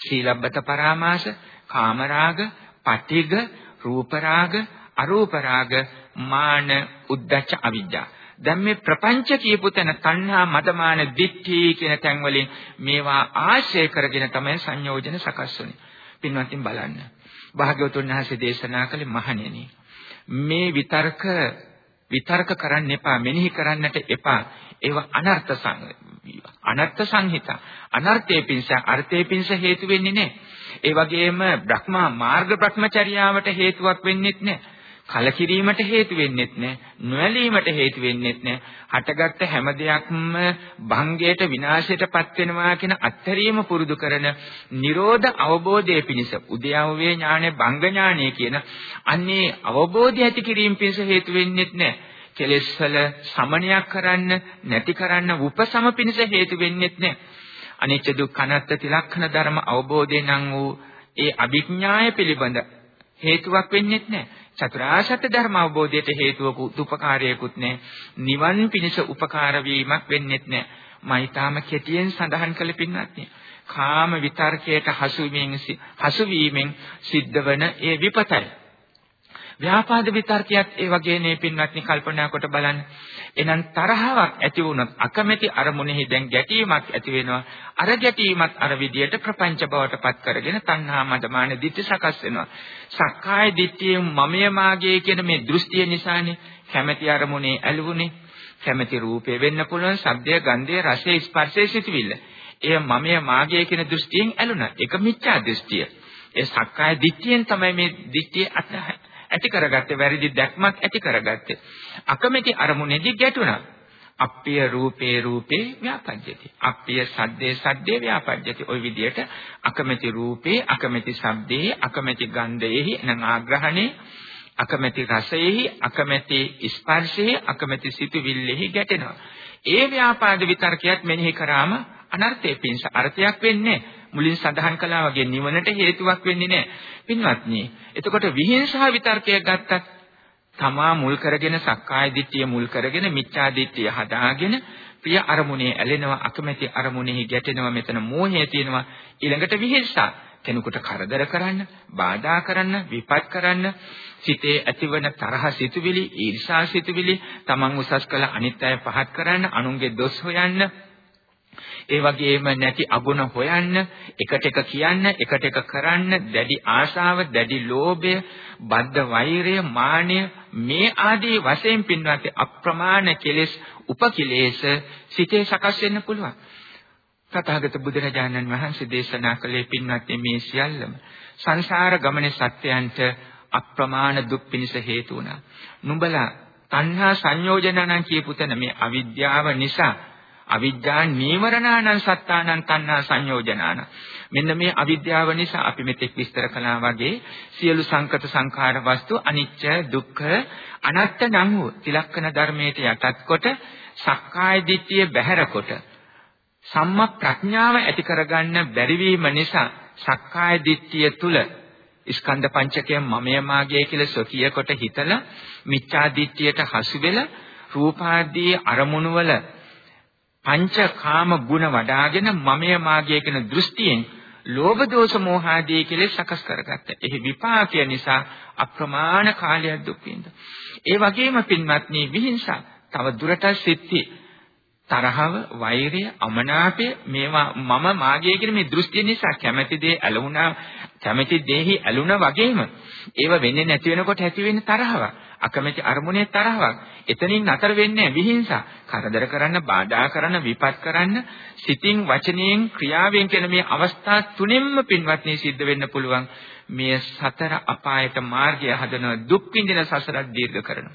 සීලබ්බත පරාමාස කාමරාග පටිඝ රූපරාග අරූපරාග මාන උද්දච්ච අවිජ්ජා. දැන් මේ ප්‍රපංච කියපු තැන තණ්හා මදමාන දිට්ඨි කියන තැන් වලින් මේවා ආශ්‍රය කරගෙන තමයි සංයෝජන සකස් වෙන්නේ. පින්වත්නි බලන්න. භාග්‍යවතුන් වහන්සේ දේශනා කළේ මහණෙනි. මේ විතර්ක විතර්ක කරන්න එපා මෙනෙහි කරන්නට එපා ඒව අනර්ථ සං අනර්ථ සංහිත අනර්ථයේ පිංස අර්ථයේ පිංස හේතු වෙන්නේ නැහැ ඒ වගේම බ්‍රහ්මා මාර්ග බ්‍රහ්මචර්යාවට හේතුවක් වෙන්නේත් නැහැ කලකිරීමට හේතු වෙන්නෙත් නැහැ. නොඇලීමට හේතු වෙන්නෙත් නැහැ. හටගත්ත හැම දෙයක්ම භංගයට විනාශයටපත් වෙනවා කියන අත්හැරීම පුරුදු කරන Nirodha අවබෝධයේ පිණිස උද්‍යවවේ ඥානෙ භංග ඥානෙ කියන අන්නේ අවබෝධය ඇති කිරීම පිණිස හේතු වෙන්නෙත් නැහැ. කෙලෙස් වල සමනයක් කරන්න නැති කරන්න උපසම පිණිස හේතු වෙන්නෙත් නැහැ. අනිච්ච දුක්ඛ අනාත්ම තිලක්ෂණ ධර්ම අවබෝධයෙන් නම් වූ ඒ අභිඥාය පිළිබඳ හේතුවක් වෙන්නෙත් නැහැ. චතුරාර්ය සත්‍ය ධර්ම අවබෝධයට හේතුවකුත් උපකාරයකුත් නැහැ. නිවන් පිණිස උපකාර වීමක් වෙන්නෙත් නැහැ. මයිතාම කෙටියෙන් සඳහන් කළ පින්නත් කාම විතර්කයට හසු වීමෙන් හසු වීමෙන් සිද්ධවන ඒ විපතයි. ව්‍යාපාද විතර්කයක් ඒ වගේ නේ පින්වත්නි කල්පනා කොට බලන්න. එහෙනම් තරහවක් ඇති වුණොත් අකමැති අරමුණෙහි දැන් ගැටීමක් ඇති වෙනවා. අර ගැටීමත් අර විදියට ප්‍රපංච බවට පත් කරගෙන තණ්හා මදමාන දිට්ඨි සකස් වෙනවා. සක්කාය දිට්ඨිය මමය මාගේ කියන මේ දෘෂ්ටිය නිසානේ කැමැති අරමුණේ ඇලුනේ. කැමැති රූපේ වෙන්න පුළුවන්, ශබ්දය, ගන්ධය, රසය, ස්පර්ශය සිටිවිල්ල. එය මමය මාගේ කියන දෘෂ්ටියෙන් ඇලුනා. ඒක මිච්ඡා දෘෂ්ටිය. ඒ සක්කාය දිට්ඨියෙන් තමයි මේ දිට්ඨිය ඇති කරගත්තේ වැරදි දැක්මක් ඇති කරගත්තේ. අකමැති අරමුණේදී ගැටුණා. අප්පිය රූපේ රූපේ ව්‍යාපජ්ජති. අප්පිය සද්දේ සද්දේ ව්‍යාපජ්ජති. ওই විදිහට අකමැති රූපේ අකමැති ශබ්දේ අකමැති ගන්ධයේ නම් ආග්‍රහණේ අකමැති රසයෙහි අකමැති ස්පර්ශයේ අකමැති සිතුවිල්ලෙහි ගැටෙනවා. ඒ ව්‍යාපාද විතර්කයක් මෙනෙහි කරාම අනර්ථයේ පිංස අර්ථයක් වෙන්නේ මුලින් සඳහන් කළා වගේ නිවනට හේතුවක් වෙන්නේ නැහැ. පින්වත්නි, එතකොට විහිංසාව විතර්කය ගත්තත් තමා මුල් කරගෙන සක්කාය දිට්ඨිය මුල් කරගෙන මිච්ඡා දිට්ඨිය හදාගෙන ප්‍රිය අරමුණේ ඇලෙනවා අකමැති අරමුණෙහි ගැටෙනවා මෙතන මෝහය තියෙනවා ඊළඟට විහිංසා කෙනෙකුට කරදර කරන්න, බාධා කරන්න, විපත් කරන්න, සිතේ ඇතිවන තරහ සිතුවිලි, ඊර්ෂා සිතුවිලි, තමන් උසස් කළ අනිත් අය පහත් කරන්න, අනුන්ගේ දොස් හොයන්න, ඒ වගේම නැති අගුණ හොයන්න, එකට එක කියන්න, එකට එක කරන්න, දැඩි ආශාව, දැඩි ලෝභය, බද්ධ වෛරය, මානය මේ ආදී වශයෙන් පින්වත් අප්‍රමාණ කෙලෙස්, උපකිලේශ සිතේ සකස් වෙන්න පුළුවන්. තථාගත බුදුරජාණන් වහන්සේ දේශනා කළේ පින්වත් මේ සියල්ලම සංසාර ගමනේ සත්‍යයන්ට අප්‍රමාණ දුක් පිණිස හේතු වුණා. නුඹලා තණ්හා සංයෝජනණන් කියපු තැන මේ අවිද්‍යාව නිසා අවිද්‍යා නීවරණානං සත්තානං තණ්හා සංයෝජනාන. මෙන්න මේ අවිද්‍යාව නිසා අපි මෙතෙක් විස්තර කළා වගේ සියලු සංකත සංඛාර වස්තු අනිච්ච දුක්ඛ අනාත්ත නම් වූ තිලක්කන ධර්මයට යටත් කොට සක්කාය දිට්ඨිය බැහැර කොට සම්මා ප්‍රඥාව ඇති කරගන්න බැරිවීම නිසා සක්කාය දිට්ඨිය තුල ස්කන්ධ පංචකය මමය මාගේ කියලා සොකිය කොට හිතලා මිච්ඡා දිට්ඨියට හසු වෙලා රූපාදී අරමුණු වල පංචකාම ගුණ වඩාගෙන මමය මාගේ කියන දෘෂ්ටියෙන් ලෝභ දෝෂ මෝහ ආදී කෙලෙස් සකස් කරගත්තා. එහි විපාකය නිසා අප්‍රමාණ කාලයක් දුක් විඳ. ඒ වගේම පින්වත්නි විහිංසා තව දුරටත් සිත්ති තරහව, වෛරය, අමනාපය මේවා මම මාගේ කියන මේ දෘෂ්ටිය නිසා කැමැති දේ ඇලුනා, කැමැති දෙෙහි ඇලුනා වගේම ඒව වෙන්නේ නැති වෙනකොට ඇති වෙන තරහව. අකමැති අරමුණේ තරහවක්. එතනින් නතර වෙන්නේ විහිංසා. කරදර කරන්න, බාධා කරන්න, විපත් කරන්න, සිතින්, වචනයෙන්, ක්‍රියාවෙන් කියන මේ අවස්ථා තුනෙන්ම පින්වත්නි සිද්ධ වෙන්න පුළුවන්. මේ සතර අපායට මාර්ගය හදන දුක් විඳින සසරක් දීර්ඝ කරනවා.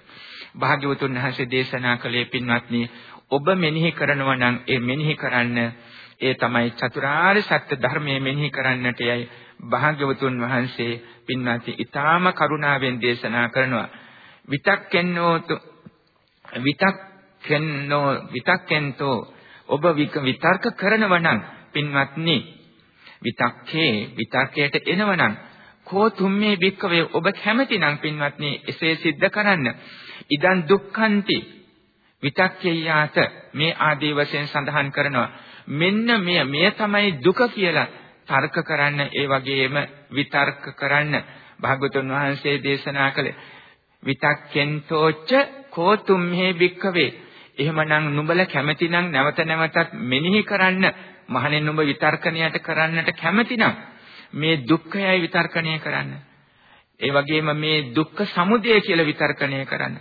භාග්‍යවතුන් වහන්සේ දේශනා කළේ පින්වත්නි ඔබ මෙනෙහි කරනවා නම් ඒ මෙනෙහි කරන්න ඒ තමයි චතුරාර්ය සත්‍ය ධර්මයේ මෙනෙහි කරන්නට යයි භාග්‍යවතුන් වහන්සේ පින්වත්නි ඊටාම කරුණාවෙන් දේශනා කරනවා විතක්කෙන්නෝ විතක්කෙන්නෝ විතක්කෙන්තෝ ඔබ විතර්ක කරනවා නම් පින්වත්නි විතක්කේ විතර්කයට එනවනම් කෝ තුම්මේ වික්කවේ ඔබ කැමති නම් පින්වත්නි එසේ සිද්ධ කරන්න. ඉදන් දුක්ඛන්ති. විතක්කේයාත මේ ආදී වශයෙන් සඳහන් කරනවා. මෙන්න මෙය මෙය තමයි දුක කියලා තර්ක කරන්න ඒ වගේම විතර්ක කරන්න. භාගතුන් වහන්සේ දේශනා කළේ විතක්කෙන්තෝච්ච කෝතුම්හේ භික්ඛවේ. එහෙමනම් නුඹලා කැමැතිනම් නැවත නැවතත් මෙනෙහි කරන්න. මහණෙන් නුඹ විතර්කණයට කරන්නට කැමැතිනම් මේ දුක්ඛයයි විතර්කණය කරන්න. ඒ වගේම මේ දුක්ඛ සමුදය කියලා විතර්කණය කරන්න.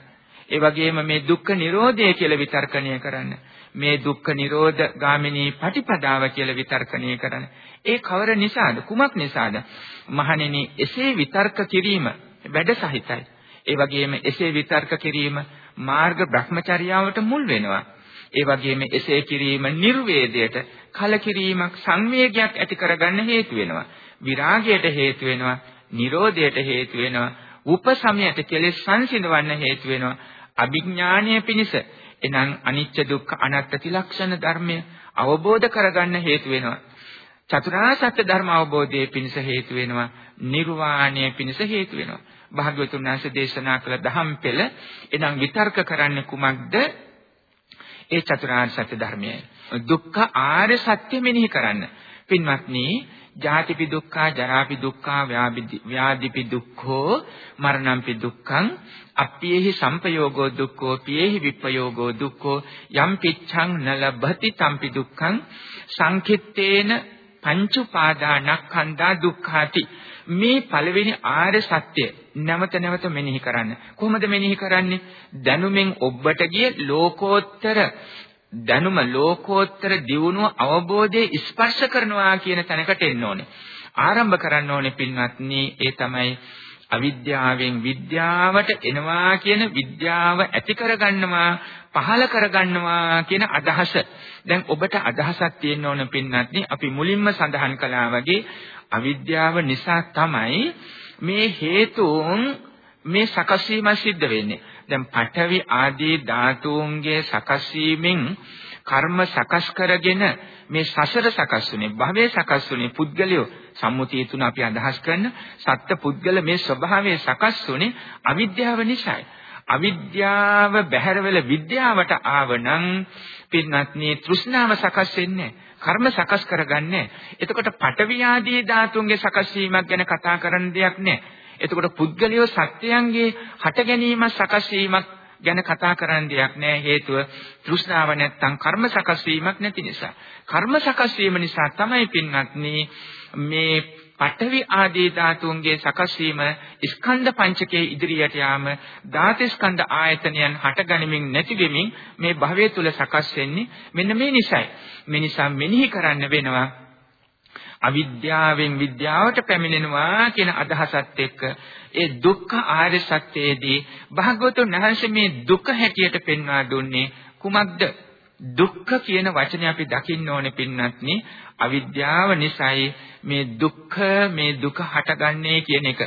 ඒ වගේම මේ දුක්ඛ නිරෝධය කියලා විතර්කණය කරන්න. මේ දුක්ඛ නිරෝධ ගාමිනී පටිපදාව කියලා විතර්කණය කරන්න. ඒ කවර නිසාද? කුමක් නිසාද? මහණෙනි එසේ විතර්ක කිරීම වැඩ සහිතයි. ඒ වගේම එසේ විතර්ක කිරීම මාර්ග භ්‍රමචර්යාවට මුල් වෙනවා. ඒ වගේම එසේ කිරීම නිර්වේදයට කලකිරීමක් සංවේගයක් ඇති කරගන්න හේතු වෙනවා. විරාගයට හේතු වෙනවා. නිරෝධයට හේතු වෙනවා. උපසමයට කෙලෙස් සංසිඳවන්න හේතු වෙනවා. අභිඥානීය පිණිස එනම් අනිච්ච දුක්ඛ අනාත්ම ත්‍රිලක්ෂණ ධර්මය අවබෝධ කරගන්න හේතු වෙනවා. චතුරාර්ය සත්‍ය ධර්ම අවබෝධයේ පිණිස හේතු වෙනවා. නිර්වාණය පිණිස හේතු වෙනවා. භාග්‍යවතුන් වහන්සේ දේශනා කළ දහම් පෙළ එනම් විතර්ක කරන්නේ කුමක්ද? ඒ චතුරාර්ය සත්‍ය ධර්මයයි. දුක්ඛ ආර්ය සත්‍ය මෙනෙහි කරන්න. පින්වත්නි, ජාතිපි දුක්ඛා, ජරාපි දුක්ඛා, ව්‍යාධිපි දුක්ඛෝ, මරණම්පි දුක්ඛං, අප්පියේහි සම්පයෝගෝ දුක්ඛෝ, පියේහි විප්පයෝගෝ දුක්ඛෝ, යම් පිච්ඡං නලබති තම්පි දුක්ඛං, සංකිට්ඨේන පංච උපාදානස්කන්ධා දුක්ඛාති මේ පළවෙනි ආර්ය සත්‍ය නැවත නැවත මෙනෙහි කරන්න. කොහොමද මෙනෙහි කරන්නේ? දැනුමෙන් ඔබට ගිය ලෝකෝත්තර දැනුම ලෝකෝත්තර දියුණුව අවබෝධයේ ස්පර්ශ කරනවා කියන තැනකට එන්න ඕනේ. ආරම්භ කරන්න ඕනේ පින්වත්නි ඒ තමයි අවිද්‍යාවෙන් විද්‍යාවට එනවා කියන විද්‍යාව ඇති කරගන්නවා පහල කරගන්නවා කියන අදහස. දැන් ඔබට අදහසක් තියෙන්න ඕන පින්වත්නි අපි මුලින්ම සඳහන් කළා වගේ අවිද්‍යාව නිසා තමයි මේ හේතුන් මේ සකස් වීම සිද්ධ වෙන්නේ. දැන් පඨවි ආදී ධාතුන්ගේ සකස් වීමෙන් කර්ම සකස් කරගෙන මේ සසර සකස් වුනේ භවයේ සකස් වුනේ පුද්ගලයෝ සම්මුතිය තුන අපි අදහස් කරන සත්ත්ව පුද්ගල මේ ස්වභාවය සකස් වුනේ අවිද්‍යාව නිසායි. අවිද්‍යාව බැහැර වෙල විද්‍යාවට ආවනම් පින්වත්නි තෘෂ්ණාව සකස් වෙන්නේ කර්ම සකස් කරගන්නේ. එතකොට පඨවි ආදී ධාතුන්ගේ සකස් වීමක් ගැන කතා කරන්න දෙයක් නැහැ. එතකොට පුද්ගලියෝ සත්‍යයන්ගේ හට ගැනීම සකස් වීමක් ගැන කතා කරන්න දෙයක් නැහැ හේතුව තෘෂ්ණාව නැත්තම් කර්ම සකස් වීමක් නැති නිසා. කර්ම සකස් වීම නිසා තමයි පින්වත්නි මේ පඨවි ආදී ධාතුන්ගේ සකස් වීම ස්කන්ධ පංචකයේ ඉදිරියට යාම ධාතු ස්කන්ධ ආයතනයන් හටගනිමින් නැති වෙමින් මේ භවයේ තුල සකස් වෙන්නේ මෙන්න මේ නිසයි. මේ නිසා මෙනෙහි කරන්න වෙනවා අවිද්‍යාවෙන් විද්‍යාවට පැමිණෙනවා කියන අදහසත් එක්ක ඒ දුක්ඛ ආර්ය සත්‍යයේදී භාගවතුන් වහන්සේ මේ දුක හැටියට පෙන්වා දුන්නේ කුමක්ද? දුක්ඛ කියන වචනේ අපි දකින්න ඕනේ පින්නත්නි අවිද්‍යාව නිසායි මේ දුක්ඛ මේ දුක හටගන්නේ කියන එක.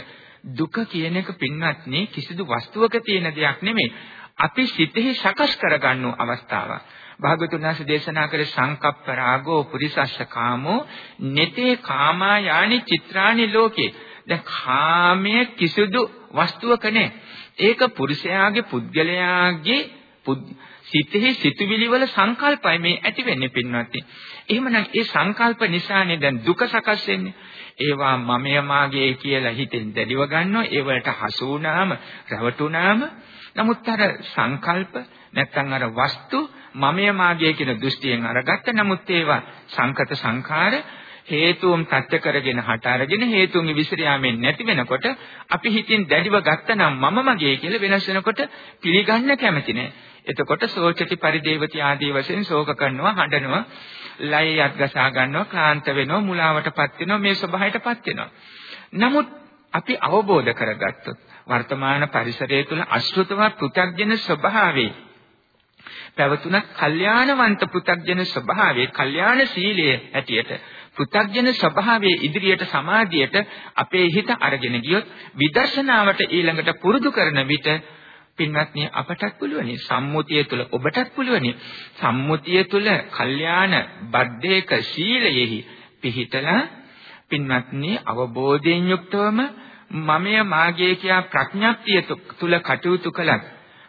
දුක කියන එක පින්නත්නි කිසිදු වස්තුවක තියෙන දෙයක් නෙමෙයි. අපි සිතෙහි සකස් කරගන්නු අවස්ථාවක්. භාගතුන් වහන්සේ දේශනා කරේ සංකප්ප රාගෝ පුරිසස්ස කාමෝ නෙතේ කාමා යානි චිත්‍රානි ලෝකේ. දැන් කාමයේ කිසිදු වස්තුවක නැහැ ඒක පුරුෂයාගේ පුද්ගලයාගේ සිතෙහි සිතුවිලි වල සංකල්පයි මේ ඇති වෙන්නේ පින්වත්නි. එහෙමනම් ඒ සංකල්ප නිසානේ දැන් දුක සකස් වෙන්නේ. ඒවා මමය මාගේ කියලා හිතෙන් දැඩිව ගන්නවා. ඒවලට හසු වුණාම, රැවටුණාම නමුත් අර සංකල්ප නැත්තම් අර වස්තු මමය මාගේ කියන දෘෂ්ටියෙන් අරගත්ත නමුත් ඒවා සංකත සංඛාර හේතුන් තත්ත්ව කරගෙන හට අරගෙන හේතුන්ගේ විසිර යාමෙන් නැති වෙනකොට අපි හිතින් දැඩිව ගත්තනම් මම මගේ කියලා වෙනස් වෙනකොට පිළිගන්න කැමති නෑ. එතකොට සෝචති පරිදේවති ආදී වශයෙන් ශෝක කරනවා හඬනවා ලයියත් ගසා ගන්නවා ක්ලාන්ත වෙනවා මුලාවටපත් වෙනවා මේ ස්වභාවයටපත් වෙනවා. නමුත් අපි අවබෝධ කරගත්තොත් වර්තමාන පරිසරය තුළ අශෘතවත් පෘථග්ජන ස්වභාවයේ පැවතුන කල්යාණවන්ත පෘථග්ජන ස්වභාවයේ කල්යාණ සීලයේ හැටියට පෘථග්ජන ස්වභාවයේ ඉදිරියට සමාධියට අපේ හිත අරගෙන ගියොත් විදර්ශනාවට ඊළඟට පුරුදු කරන විට පින්වත්නි අපටත් පුළුවනි. සම්මුතිය තුළ ඔබටත් පුළුවනි. සම්මුතිය තුළ කල්යාණ බද්ධේක සීලයෙහි පිහිටලා පින්වත්නි අවබෝධයෙන් යුක්තවම මමය මාගේ කියා ප්‍රඥාප්තිය තුළ කටයුතු කළත්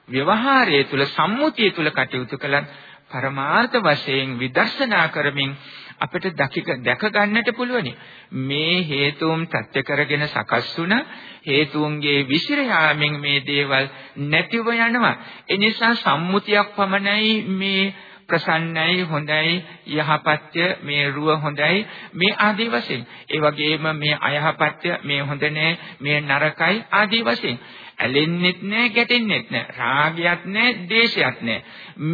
ව්‍යවහාරයේ තුල සම්මුතිය තුල කටයුතු කළත් පරමාර්ථ වශයෙන් විදර්ශනා කරමින් අපිට දැක ගන්නට පුළුවනි. මේ හේතුන් ප්‍රත්‍ය කරගෙන සකස් වුණ හේතුන්ගේ විසිර යාමෙන් මේ දේවල් නැතිව යනවා. ඒ නිසා සම්මුතියක් පමණයි මේ ප්‍රසන්නයි හොඳයි යහපත්ය මේ රුව හොඳයි මේ ආදී වශයෙන්. ඒ වගේම මේ අයහපත්ය මේ හොඳ මේ නරකයි ආදී වශයෙන්. ඇලෙන්නෙත් නැහැ ගැටෙන්නෙත් නැහැ රාගයක් නැහැ ද්වේෂයක් නැහැ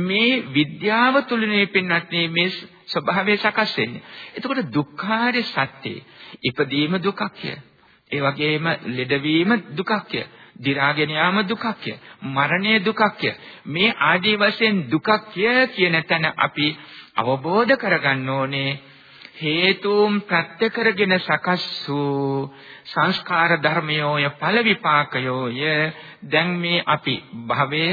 මේ විද්‍යාව තුලිනේ පින්නත් මේ ස්වභාවය සකස් වෙන්නේ. එතකොට දුක්ඛාරය සත්‍යය ඉපදීම දුකක්ය. ඒ වගේම ලෙඩවීම දුකක්ය. දි รา ගෙන යාම දුකක්ය. මරණය දුකක්ය. මේ ආදී වශයෙන් දුකක්ය කියන තැන අපි අවබෝධ කරගන්න ඕනේ. හේතුම් ප්‍රත්‍ය කරගෙන සකස් වූ සංස්කාර ධර්මයෝය ඵල විපාකයෝය. දැන් මේ අපි භවය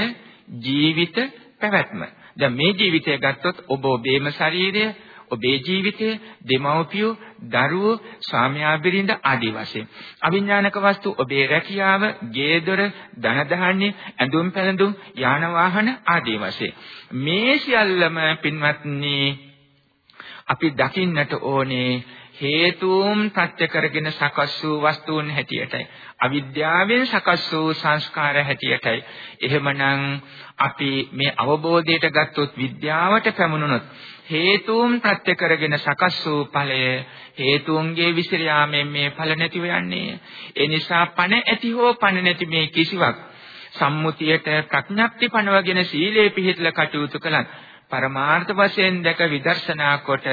ජීවිත පැවැත්ම. දැන් මේ ජීවිතය ගත්තොත් ඔබ ඔබේම ශරීරය ඔබේ ජීවිතය දෙමව්පියෝ දරුවෝ ස්වාමියා බිරිඳ ආදී වශයෙන්. අවිඥානික වස්තු ඔබේ රැකියාව ගේ දොර ධන ධාන්‍ය ඇඳුම් පැළඳුම් යාන වාහන ආදී වශයෙන්. මේ සියල්ලම පින්වත්නි අපි දකින්නට ඕනේ හේතුන් ප්‍රත්‍ය කරගෙන සකස් වූ වස්තුන් හැටියටයි. අවිද්‍යාවෙන් සකස් වූ සංස්කාර හැටියටයි. එහෙමනම් අපි මේ අවබෝධයට ගත්තොත් විද්‍යාවට පැමුණුනොත් හේතුන් ප්‍රත්‍ය කරගෙන සකස් වූ ඵලය හේතුන්ගේ විසිර යාමෙන් මේ ඵල නැතිව යන්නේ. ඒ නිසා පණ ඇති හෝ පණ නැති මේ කිසිවක් සම්මුතියට ප්‍රඥප්ති පනවගෙන සීලේ පිහිටලා කටයුතු කළත් පරමාර්ථ වශයෙන් දැක විදර්ශනා කොට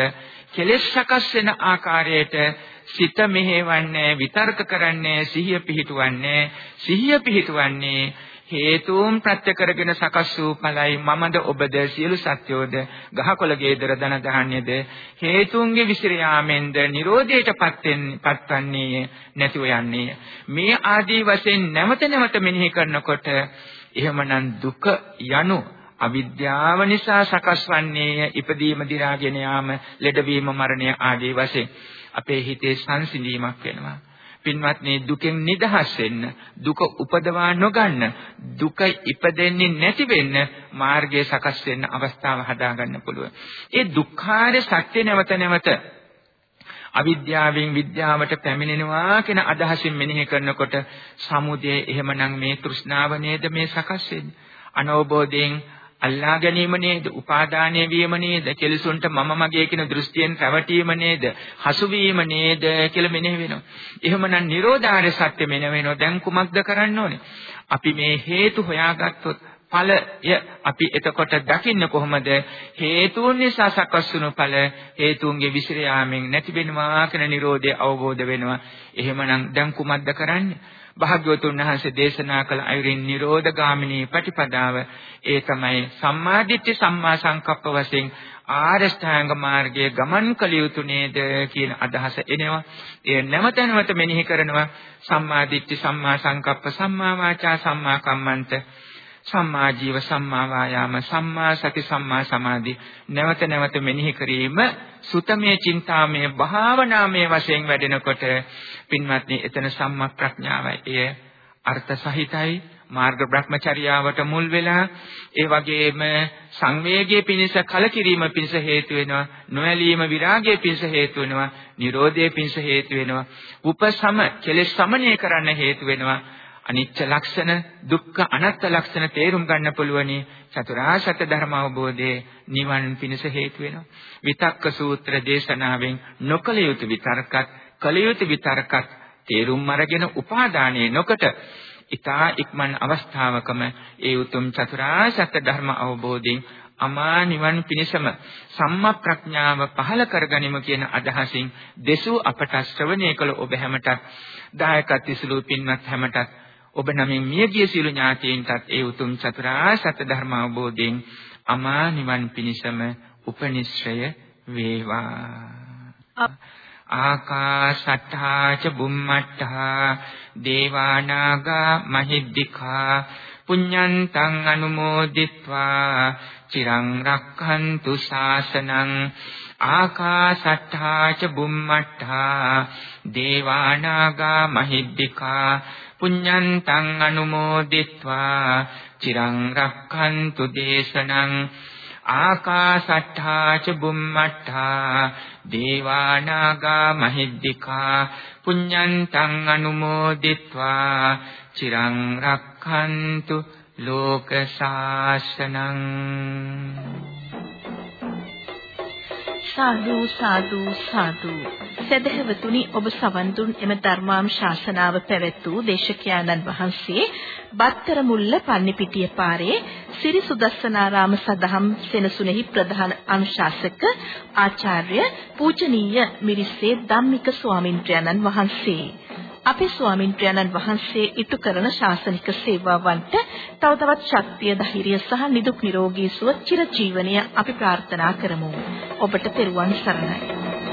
කෙලෙස් සකස් වෙන ආකාරයට සිත මෙහෙවන්නේ විතර්ක කරන්නේ සිහිය පිහිටුවන්නේ සිහිය පිහිටුවන්නේ හේතුන් ප්‍රත්‍ය කරගෙන සකස් වූ ඵලයි. මමද ඔබද? සියලු සත්‍යෝද ගහකොළ ගේදර දන දහන්නේද? හේතුන්ගේ විසිර යාමෙන්ද Nirodheට පත්වන්නේ නැතිව යන්නේ. මේ ආදී වශයෙන් නැවත නැවත මෙනෙහි කරනකොට එහෙමනම් දුක යනු අවිද්‍යාව නිසා සකස් වන්නේ ඉපදීම දි รา ගෙන යාම ලෙඩවීම මරණය ආදී වශයෙන් අපේ හිතේ සංසිඳීමක් වෙනවා. පින්වත්නි දුකෙන් නිදහස් වෙන්න දුක උපදවා නොගන්න දුක ඉපදෙන්නේ නැති වෙන්න මාර්ගය සකස් වෙන්න අවස්ථාව හදාගන්න පුළුවන්. ඒ දුක්ඛාරය සත්‍ය නැවත නැවත අවිද්‍යාවෙන් විද්‍යාවට පැමිණෙනවා කියන අදහසින් මෙනෙහි කරනකොට සමුදය එහෙමනම් මේ තෘෂ්ණාව නේද මේ සකස් වෙන්නේ? අනවබෝධයෙන් අල්ලා ගැනීම නේද? උපාදානය වීම නේද? කෙලසුන්ට මම මගේ කියන දෘෂ්ටියෙන් රැවටීම නේද? හසු වීම නේද කියලා මෙනෙහි වෙනවා. එහෙමනම් Nirodhara සත්‍ය මෙනෙහි වෙනවා. දැන් කුමක්ද කරන්න ඕනේ? අපි මේ හේතු හොයාගත්තොත් ඵලය අපි එතකොට දකින්න කොහොමද හේතුන් නිසා සකස් වුණු ඵල හේතුන්ගේ විසිර යාමෙන් නැති වෙනවා කියන Nirodhe අවබෝධ වෙනවා එහෙමනම් දැන් කුමක්ද කරන්නේ භාග්‍යවතුන් වහන්සේ දේශනා කළ අයුරින් නිරෝධගාමිනී ප්‍රතිපදාව ඒ තමයි සම්මාදිට්ඨි සම්මා සංකප්ප වශයෙන් ආරෂ්ඨාංග මාර්ගයේ ගමන් කළ යුතු නේද කියන අදහස එනවා. ඒ නැවත නැවත මෙනෙහි කරනවා සම්මාදිට්ඨි සම්මා සංකප්ප සම්මා වාචා සම්මා කම්මන්ත සම්මා ජීව සම්මා වායාම සම්මා සති සම්මා සමාධි නැවත නැවත මෙනෙහි කිරීම සුතමේ චින්තාමේ භාවනාමේ වශයෙන් වැඩෙනකොට පින්වත්නි එතන සම්මා ප්‍රඥාවයි. එය අර්ථ සහිතයි මාර්ග බ්‍රහ්මචර්යාවට මුල් වෙලා ඒ වගේම සංවේගයේ පිණිස කලකිරීම පිණිස හේතු වෙනවා නොඇලීම විරාගයේ පිණිස හේතු වෙනවා නිරෝධයේ පිණිස හේතු වෙනවා උපසම කෙලෙස් සමනය කරන්න හේතු වෙනවා අනිච්ච ලක්ෂණ දුක්ඛ අනාත්ම ලක්ෂණ තේරුම් ගන්න පුළුවනි. චතුරාර්ය සත්‍ය ධර්ම අවබෝධයේ නිවන් පිණිස හේතු වෙනවා. විතක්ක සූත්‍ර දේශනාවෙන් නොකල යුතු විතර්කත් කල යුතු විතර්කත් තේරුම් අරගෙන උපාදානයේ නොකොට ඊතා ඉක්මන් අවස්ථාවකම ඒ උතුම් චතුරාර්ය සත්‍ය ධර්ම අවබෝධයෙන් අමා නිවන් පිණසම සම්මා ප්‍රඥාව පහළ කරගනිමු කියන අදහසින් දෙසූ අපට ශ්‍රවණය කළ ඔබ හැමටත් දායකත්ව සිළු පින්වත් හැමටත් ඔබ නමින් මියගිය සියලු ඥාතීන්ටත් ඒ උතුම් චතුරාර්ය සත්‍ය ධර්ම අවබෝධයෙන් අමා නිවන් පිණසම උපනිශ්‍රය වේවා. ආකාශට්ටා ච බුම්මට්ටා දේවානාගා මහිද්దికා පුඤ්ඤන්තං අනුමෝදිත්වා චිරං රක්ඛන්තු ශාසනං. ආකාශට්ටා ච බුම්මට්ටා දේවානාගා මහිද්దికා පුඤ්ඤන්තං අනුමෝදිත්වා චිරං රක්ඛන්තු දේශනං ආකාසට්ඨා ච බුම්මට්ඨා දේවානාගා මහිද්దికා පුඤ්ඤන්තං අනුමෝදිත්වා චිරං රක්ඛන්තු ලෝක ශාසනං සාදු සාදු සාදු. සදහවතුනි ඔබ සවන් දුන් එම ධර්මාම් ශාසනාව පැවැත් වූ දේශකයාණන් වහන්සේ බත්තර මුල්ල පන්නිපිටිය පාරේ සිරි සුදස්සනාරාම සදහම් සෙනසුනේහි ප්‍රධාන අනුශාසක ආචාර්ය පූජනීය මිරිස්සේ ධම්මික ස්වාමින්ද්‍රයන්න් වහන්සේ. අපේ ස්වාමින්ත්‍රයන්න් වහන්සේ ඉටු කරන ශාසනික සේවාවන්ට තව තවත් ශක්තිය ධෛර්යය සහ නිදුක් නිරෝගී සුව චිර ජීවනය අපි ප්‍රාර්ථනා කරමු. ඔබට තෙරුවන් සරණයි.